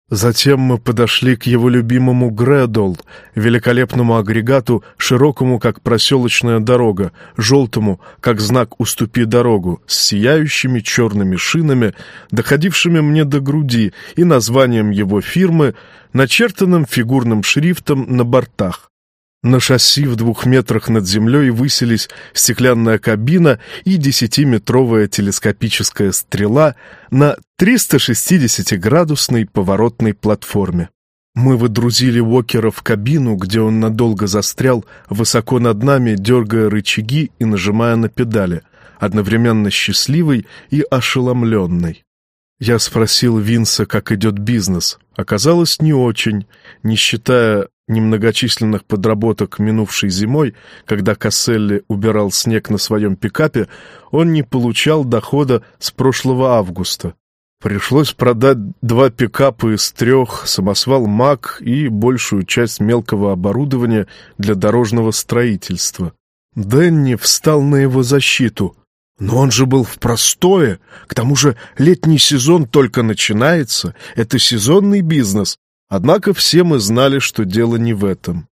Затем мы подошли к его любимому Грэдол, великолепному агрегату, широкому, как проселочная дорога, желтому, как знак «Уступи дорогу», с сияющими черными шинами, доходившими мне до груди, и названием его фирмы, начертанным фигурным шрифтом на бортах. На шасси в двух метрах над землей высились стеклянная кабина и десятиметровая телескопическая стрела на 360-градусной поворотной платформе. Мы выдрузили Уокера в кабину, где он надолго застрял, высоко над нами, дергая рычаги и нажимая на педали, одновременно счастливый и ошеломленный. Я спросил Винса, как идет бизнес. Оказалось, не очень, не считая немногочисленных подработок минувшей зимой, когда Касселли убирал снег на своем пикапе, он не получал дохода с прошлого августа. Пришлось продать два пикапа из трех, самосвал МАК и большую часть мелкого оборудования для дорожного строительства. Дэнни встал на его защиту. Но он же был в простое. К тому же летний сезон только начинается. Это сезонный бизнес. Однако все мы знали, что дело не в этом.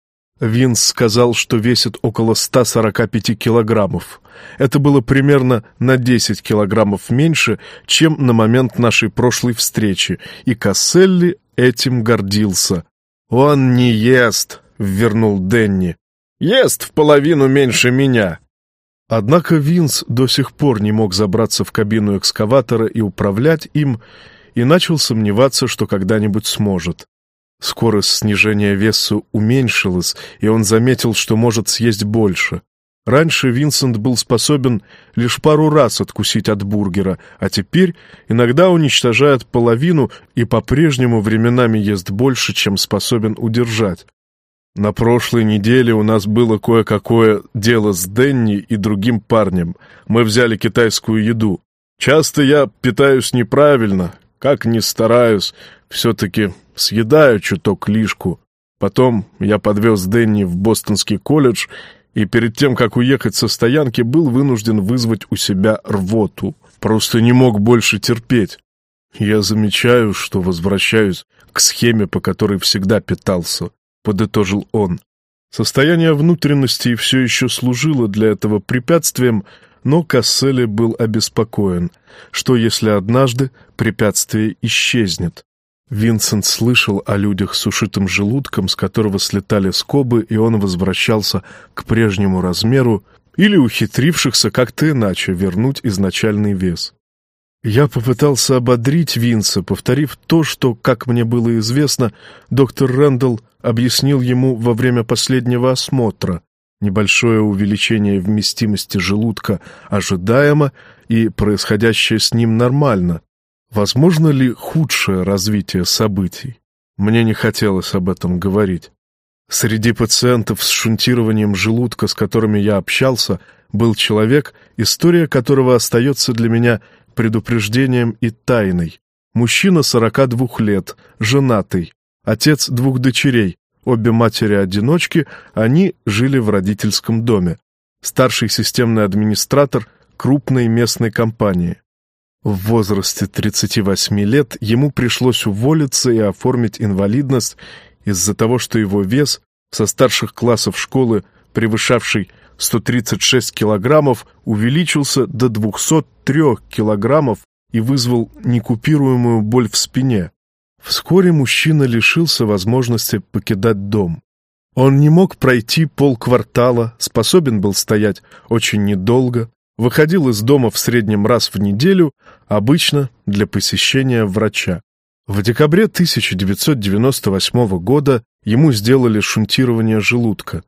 Винс сказал, что весит около 145 килограммов. Это было примерно на 10 килограммов меньше, чем на момент нашей прошлой встречи, и Касселли этим гордился. «Он не ест», — вернул Денни. «Ест в половину меньше меня». Однако Винс до сих пор не мог забраться в кабину экскаватора и управлять им, и начал сомневаться, что когда-нибудь сможет. Скорость снижения веса уменьшилась, и он заметил, что может съесть больше. Раньше Винсент был способен лишь пару раз откусить от бургера, а теперь иногда уничтожает половину и по-прежнему временами ест больше, чем способен удержать. На прошлой неделе у нас было кое-какое дело с Денни и другим парнем. Мы взяли китайскую еду. Часто я питаюсь неправильно, как ни стараюсь, все-таки съедаю чуток лишку. Потом я подвез Дэнни в Бостонский колледж и перед тем, как уехать со стоянки, был вынужден вызвать у себя рвоту. Просто не мог больше терпеть. Я замечаю, что возвращаюсь к схеме, по которой всегда питался, подытожил он. Состояние внутренностей все еще служило для этого препятствием, Но Касселли был обеспокоен, что если однажды препятствие исчезнет. Винсент слышал о людях с ушитым желудком, с которого слетали скобы, и он возвращался к прежнему размеру, или ухитрившихся как-то иначе вернуть изначальный вес. Я попытался ободрить Винса, повторив то, что, как мне было известно, доктор Рэндалл объяснил ему во время последнего осмотра. Небольшое увеличение вместимости желудка ожидаемо, и происходящее с ним нормально. Возможно ли худшее развитие событий? Мне не хотелось об этом говорить. Среди пациентов с шунтированием желудка, с которыми я общался, был человек, история которого остается для меня предупреждением и тайной. Мужчина 42 лет, женатый, отец двух дочерей, обе матери-одиночки, они жили в родительском доме. Старший системный администратор крупной местной компании. В возрасте 38 лет ему пришлось уволиться и оформить инвалидность из-за того, что его вес со старших классов школы, превышавший 136 килограммов, увеличился до 203 килограммов и вызвал некупируемую боль в спине. Вскоре мужчина лишился возможности покидать дом. Он не мог пройти полквартала, способен был стоять очень недолго, выходил из дома в среднем раз в неделю, обычно для посещения врача. В декабре 1998 года ему сделали шунтирование желудка.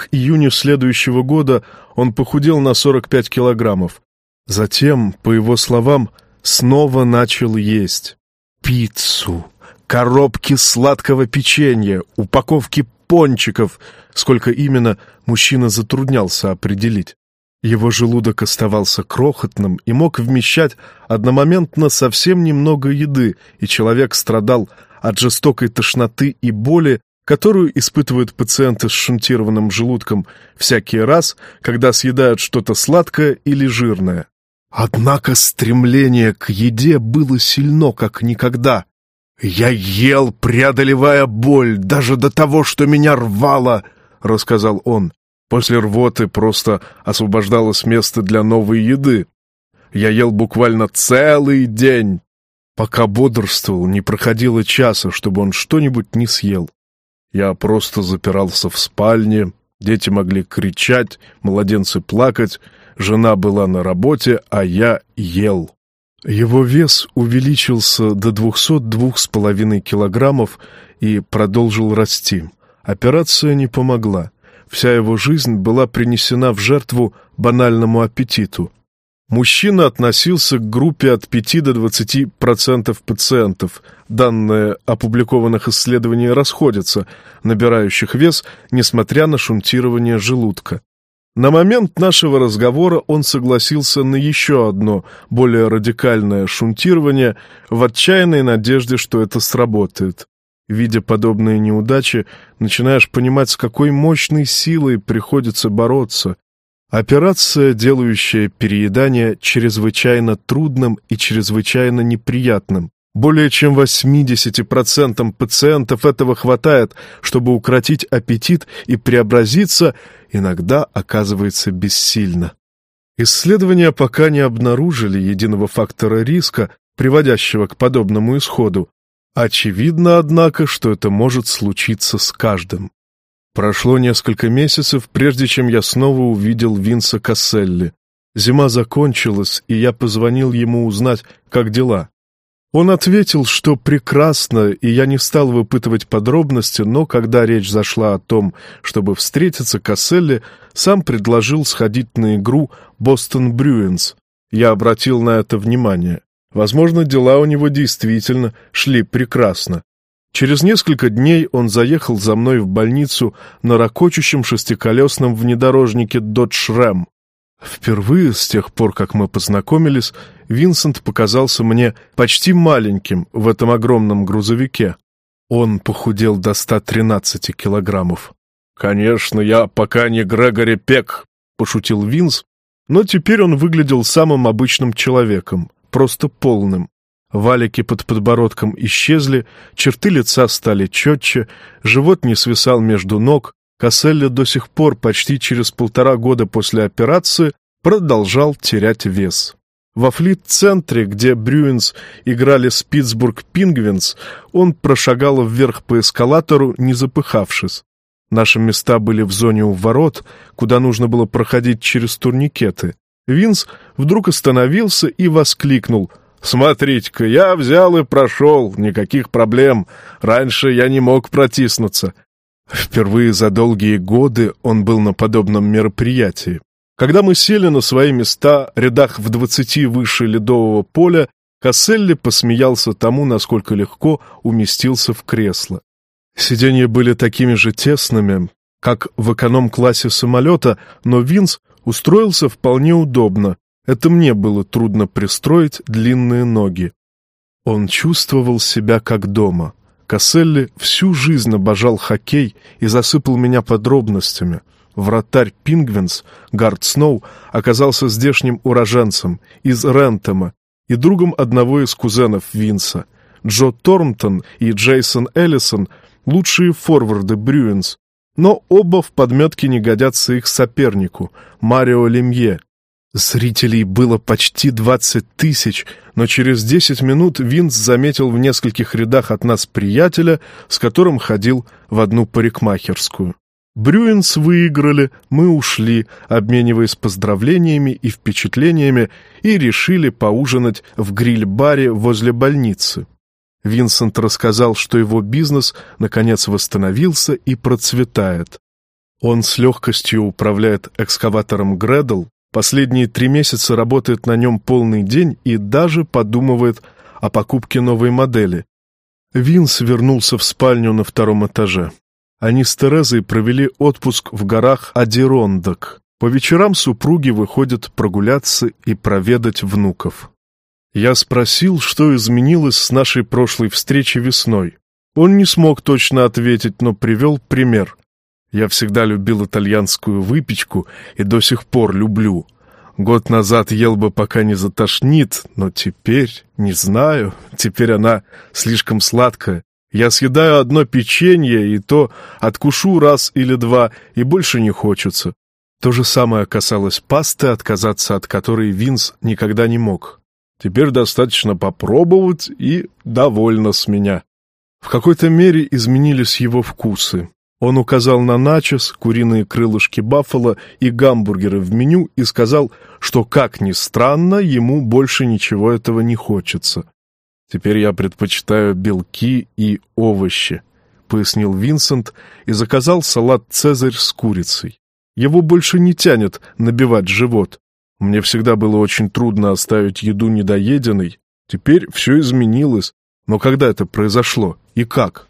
К июню следующего года он похудел на 45 килограммов. Затем, по его словам, снова начал есть пиццу, коробки сладкого печенья, упаковки пончиков, сколько именно мужчина затруднялся определить. Его желудок оставался крохотным и мог вмещать одномоментно совсем немного еды, и человек страдал от жестокой тошноты и боли, которую испытывают пациенты с шунтированным желудком всякий раз, когда съедают что-то сладкое или жирное. Однако стремление к еде было сильно, как никогда. «Я ел, преодолевая боль, даже до того, что меня рвало», — рассказал он. После рвоты просто освобождалось место для новой еды. Я ел буквально целый день. Пока бодрствовал, не проходило часа, чтобы он что-нибудь не съел. Я просто запирался в спальне, дети могли кричать, младенцы плакать, жена была на работе, а я ел. Его вес увеличился до 202,5 килограммов и продолжил расти. Операция не помогла. Вся его жизнь была принесена в жертву банальному аппетиту. Мужчина относился к группе от 5 до 20% пациентов. Данные опубликованных исследований расходятся, набирающих вес, несмотря на шунтирование желудка. На момент нашего разговора он согласился на еще одно, более радикальное шунтирование в отчаянной надежде, что это сработает. Видя подобные неудачи, начинаешь понимать, с какой мощной силой приходится бороться. Операция, делающая переедание чрезвычайно трудным и чрезвычайно неприятным. Более чем 80% пациентов этого хватает, чтобы укротить аппетит и преобразиться, иногда оказывается бессильно. Исследования пока не обнаружили единого фактора риска, приводящего к подобному исходу, Очевидно, однако, что это может случиться с каждым. Прошло несколько месяцев, прежде чем я снова увидел Винса Касселли. Зима закончилась, и я позвонил ему узнать, как дела. Он ответил, что прекрасно, и я не стал выпытывать подробности, но когда речь зашла о том, чтобы встретиться Касселли, сам предложил сходить на игру «Бостон Брюинс». Я обратил на это внимание. Возможно, дела у него действительно шли прекрасно. Через несколько дней он заехал за мной в больницу на ракочущем шестиколесном внедорожнике Dodge Ram. Впервые с тех пор, как мы познакомились, Винсент показался мне почти маленьким в этом огромном грузовике. Он похудел до 113 килограммов. «Конечно, я пока не Грегори Пек», — пошутил Винс, но теперь он выглядел самым обычным человеком просто полным. Валики под подбородком исчезли, черты лица стали четче, живот не свисал между ног, Касселли до сих пор, почти через полтора года после операции, продолжал терять вес. Во флит-центре, где Брюинс играли с Питтсбург Пингвинс, он прошагал вверх по эскалатору, не запыхавшись. Наши места были в зоне у ворот, куда нужно было проходить через турникеты. Винс вдруг остановился и воскликнул. «Смотрите-ка, я взял и прошел, никаких проблем. Раньше я не мог протиснуться». Впервые за долгие годы он был на подобном мероприятии. Когда мы сели на свои места, рядах в двадцати выше ледового поля, Касселли посмеялся тому, насколько легко уместился в кресло. Сиденья были такими же тесными, как в эконом-классе самолета, но Винс устроился вполне удобно. Это мне было трудно пристроить длинные ноги. Он чувствовал себя как дома. Касселли всю жизнь обожал хоккей и засыпал меня подробностями — Вратарь Пингвинс, Гард Сноу, оказался здешним уроженцем из Рентема и другом одного из кузенов Винса. Джо Тормтон и Джейсон Эллисон — лучшие форварды Брюинс, но оба в подметке не годятся их сопернику, Марио Лемье. Зрителей было почти двадцать тысяч, но через десять минут Винс заметил в нескольких рядах от нас приятеля, с которым ходил в одну парикмахерскую. Брюинс выиграли, мы ушли, обмениваясь поздравлениями и впечатлениями, и решили поужинать в гриль-баре возле больницы. Винсент рассказал, что его бизнес наконец восстановился и процветает. Он с легкостью управляет экскаватором Гредл, последние три месяца работает на нем полный день и даже подумывает о покупке новой модели. Винс вернулся в спальню на втором этаже. Они с Терезой провели отпуск в горах Адирондок. По вечерам супруги выходят прогуляться и проведать внуков. Я спросил, что изменилось с нашей прошлой встречи весной. Он не смог точно ответить, но привел пример. Я всегда любил итальянскую выпечку и до сих пор люблю. Год назад ел бы, пока не затошнит, но теперь, не знаю, теперь она слишком сладкая. Я съедаю одно печенье, и то откушу раз или два, и больше не хочется. То же самое касалось пасты, отказаться от которой Винс никогда не мог. Теперь достаточно попробовать, и довольно с меня. В какой-то мере изменились его вкусы. Он указал на начос, куриные крылышки баффало и гамбургеры в меню и сказал, что, как ни странно, ему больше ничего этого не хочется. «Теперь я предпочитаю белки и овощи», — пояснил Винсент и заказал салат «Цезарь» с курицей. Его больше не тянет набивать живот. Мне всегда было очень трудно оставить еду недоеденной. Теперь все изменилось. Но когда это произошло и как?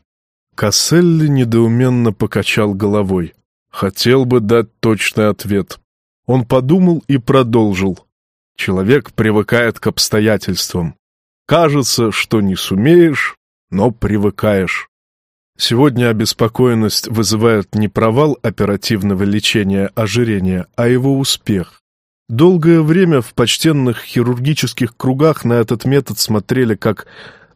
Касселли недоуменно покачал головой. Хотел бы дать точный ответ. Он подумал и продолжил. Человек привыкает к обстоятельствам. Кажется, что не сумеешь, но привыкаешь. Сегодня обеспокоенность вызывает не провал оперативного лечения ожирения, а его успех. Долгое время в почтенных хирургических кругах на этот метод смотрели как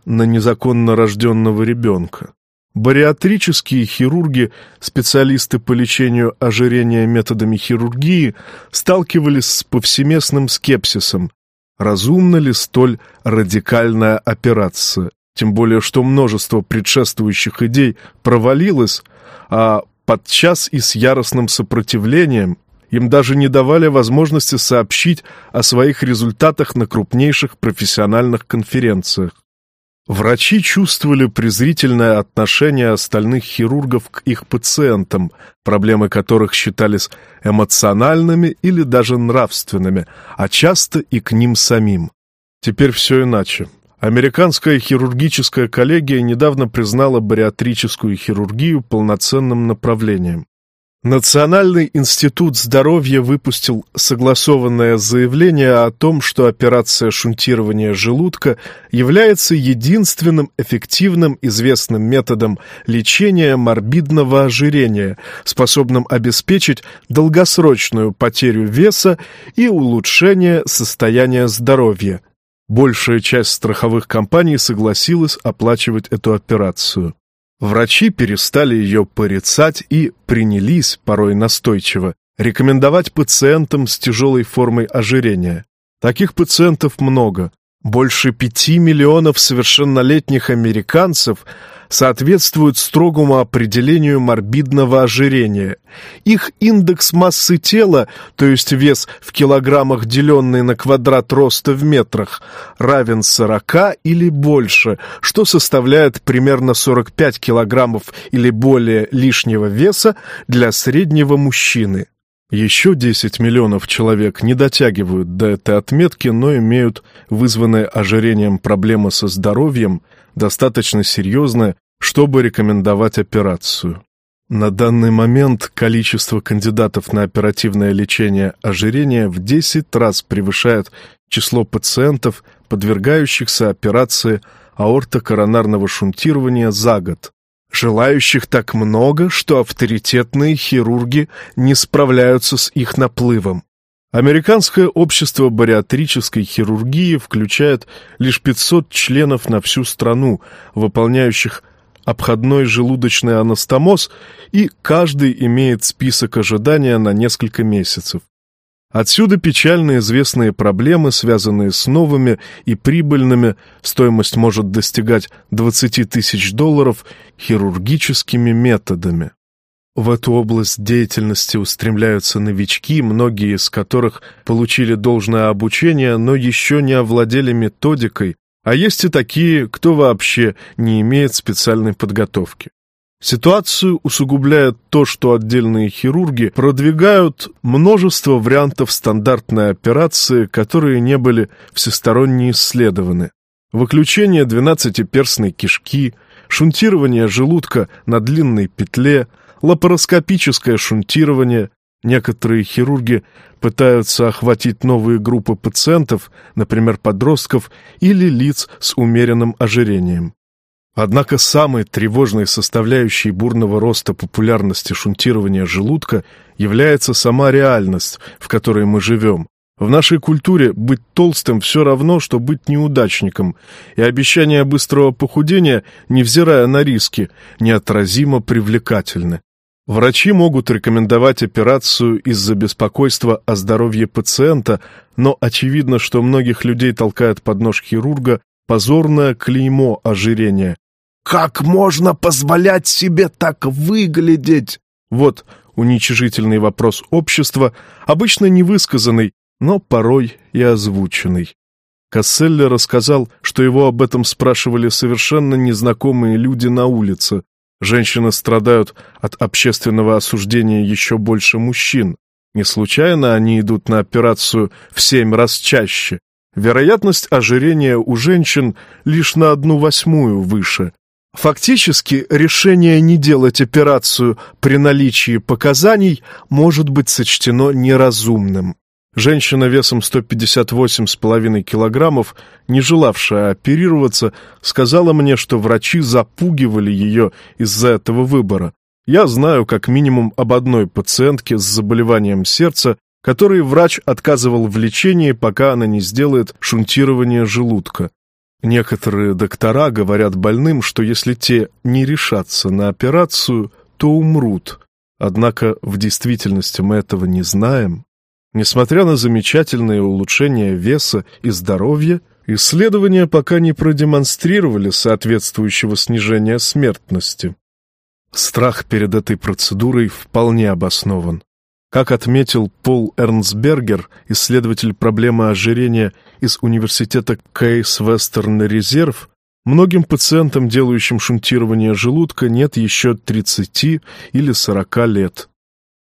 на незаконно рожденного ребенка. Бариатрические хирурги, специалисты по лечению ожирения методами хирургии, сталкивались с повсеместным скепсисом, Разумна ли столь радикальная операция? Тем более, что множество предшествующих идей провалилось, а подчас и с яростным сопротивлением им даже не давали возможности сообщить о своих результатах на крупнейших профессиональных конференциях. Врачи чувствовали презрительное отношение остальных хирургов к их пациентам, проблемы которых считались эмоциональными или даже нравственными, а часто и к ним самим. Теперь все иначе. Американская хирургическая коллегия недавно признала бариатрическую хирургию полноценным направлением. Национальный институт здоровья выпустил согласованное заявление о том, что операция шунтирования желудка является единственным эффективным известным методом лечения морбидного ожирения, способным обеспечить долгосрочную потерю веса и улучшение состояния здоровья. Большая часть страховых компаний согласилась оплачивать эту операцию. Врачи перестали ее порицать и принялись, порой настойчиво, Рекомендовать пациентам с тяжелой формой ожирения. Таких пациентов много. Больше пяти миллионов совершеннолетних американцев соответствуют строгому определению морбидного ожирения. Их индекс массы тела, то есть вес в килограммах, деленный на квадрат роста в метрах, равен 40 или больше, что составляет примерно 45 килограммов или более лишнего веса для среднего мужчины. Еще 10 миллионов человек не дотягивают до этой отметки, но имеют вызванные ожирением проблемы со здоровьем, достаточно серьезные, чтобы рекомендовать операцию. На данный момент количество кандидатов на оперативное лечение ожирения в 10 раз превышает число пациентов, подвергающихся операции аортокоронарного шунтирования за год. Желающих так много, что авторитетные хирурги не справляются с их наплывом. Американское общество бариатрической хирургии включает лишь 500 членов на всю страну, выполняющих обходной желудочный анастомоз, и каждый имеет список ожидания на несколько месяцев. Отсюда печально известные проблемы, связанные с новыми и прибыльными, стоимость может достигать 20 тысяч долларов, хирургическими методами. В эту область деятельности устремляются новички, многие из которых получили должное обучение, но еще не овладели методикой, а есть и такие, кто вообще не имеет специальной подготовки. Ситуацию усугубляет то, что отдельные хирурги продвигают множество вариантов стандартной операции, которые не были всесторонне исследованы. Выключение двенадцатиперстной кишки, шунтирование желудка на длинной петле, лапароскопическое шунтирование. Некоторые хирурги пытаются охватить новые группы пациентов, например, подростков или лиц с умеренным ожирением. Однако самой тревожной составляющей бурного роста популярности шунтирования желудка является сама реальность, в которой мы живем. В нашей культуре быть толстым все равно, что быть неудачником, и обещания быстрого похудения, невзирая на риски, неотразимо привлекательны. Врачи могут рекомендовать операцию из-за беспокойства о здоровье пациента, но очевидно, что многих людей толкает под нож хирурга позорное клеймо ожирения, как можно позволять себе так выглядеть? Вот уничижительный вопрос общества, обычно невысказанный, но порой и озвученный. Касселлер рассказал, что его об этом спрашивали совершенно незнакомые люди на улице. Женщины страдают от общественного осуждения еще больше мужчин. Не случайно они идут на операцию в семь раз чаще. Вероятность ожирения у женщин лишь на одну восьмую выше. Фактически, решение не делать операцию при наличии показаний может быть сочтено неразумным. Женщина весом 158,5 килограммов, не желавшая оперироваться, сказала мне, что врачи запугивали ее из-за этого выбора. Я знаю как минимум об одной пациентке с заболеванием сердца, которой врач отказывал в лечении, пока она не сделает шунтирование желудка. Некоторые доктора говорят больным, что если те не решатся на операцию, то умрут. Однако в действительности мы этого не знаем. Несмотря на замечательные улучшения веса и здоровья, исследования пока не продемонстрировали соответствующего снижения смертности. Страх перед этой процедурой вполне обоснован. Как отметил Пол Эрнсбергер, исследователь проблемы ожирения из университета Кейс Вестерн Резерв, многим пациентам, делающим шунтирование желудка, нет еще 30 или 40 лет.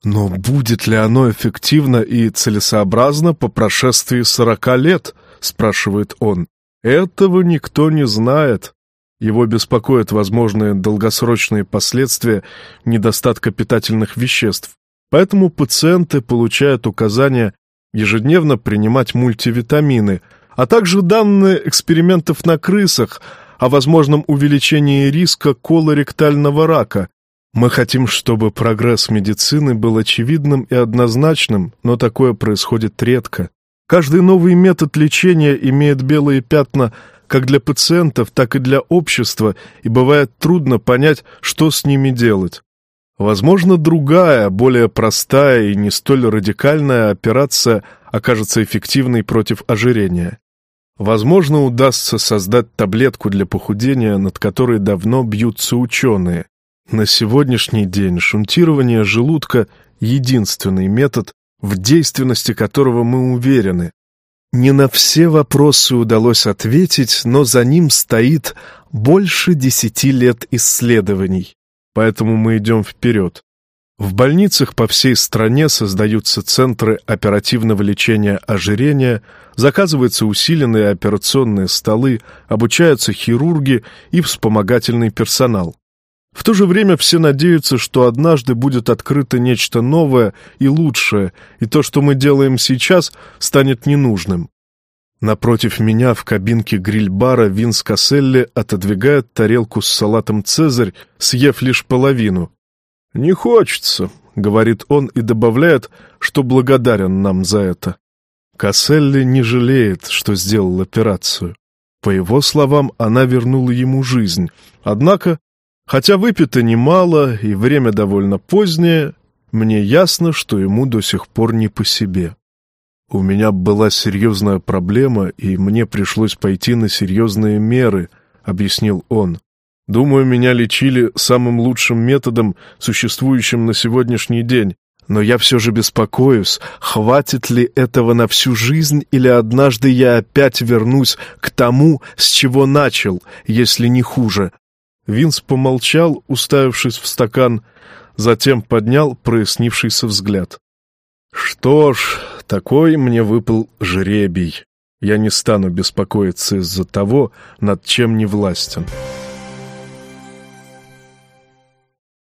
Но будет ли оно эффективно и целесообразно по прошествии 40 лет, спрашивает он. Этого никто не знает. Его беспокоят возможные долгосрочные последствия недостатка питательных веществ. Поэтому пациенты получают указания ежедневно принимать мультивитамины, а также данные экспериментов на крысах о возможном увеличении риска колоректального рака. Мы хотим, чтобы прогресс медицины был очевидным и однозначным, но такое происходит редко. Каждый новый метод лечения имеет белые пятна как для пациентов, так и для общества, и бывает трудно понять, что с ними делать. Возможно, другая, более простая и не столь радикальная операция окажется эффективной против ожирения. Возможно, удастся создать таблетку для похудения, над которой давно бьются ученые. На сегодняшний день шунтирование желудка – единственный метод, в действенности которого мы уверены. Не на все вопросы удалось ответить, но за ним стоит больше десяти лет исследований. Поэтому мы идем вперед. В больницах по всей стране создаются центры оперативного лечения ожирения, заказываются усиленные операционные столы, обучаются хирурги и вспомогательный персонал. В то же время все надеются, что однажды будет открыто нечто новое и лучшее, и то, что мы делаем сейчас, станет ненужным. Напротив меня в кабинке гриль-бара Винс Касселли отодвигает тарелку с салатом «Цезарь», съев лишь половину. «Не хочется», — говорит он и добавляет, что благодарен нам за это. Касселли не жалеет, что сделал операцию. По его словам, она вернула ему жизнь. Однако Хотя выпито немало и время довольно позднее, мне ясно, что ему до сих пор не по себе. У меня была серьезная проблема, и мне пришлось пойти на серьезные меры, — объяснил он. Думаю, меня лечили самым лучшим методом, существующим на сегодняшний день. Но я все же беспокоюсь, хватит ли этого на всю жизнь, или однажды я опять вернусь к тому, с чего начал, если не хуже. Винс помолчал, уставившись в стакан, затем поднял прояснившийся взгляд. «Что ж, такой мне выпал жребий. Я не стану беспокоиться из-за того, над чем не властен».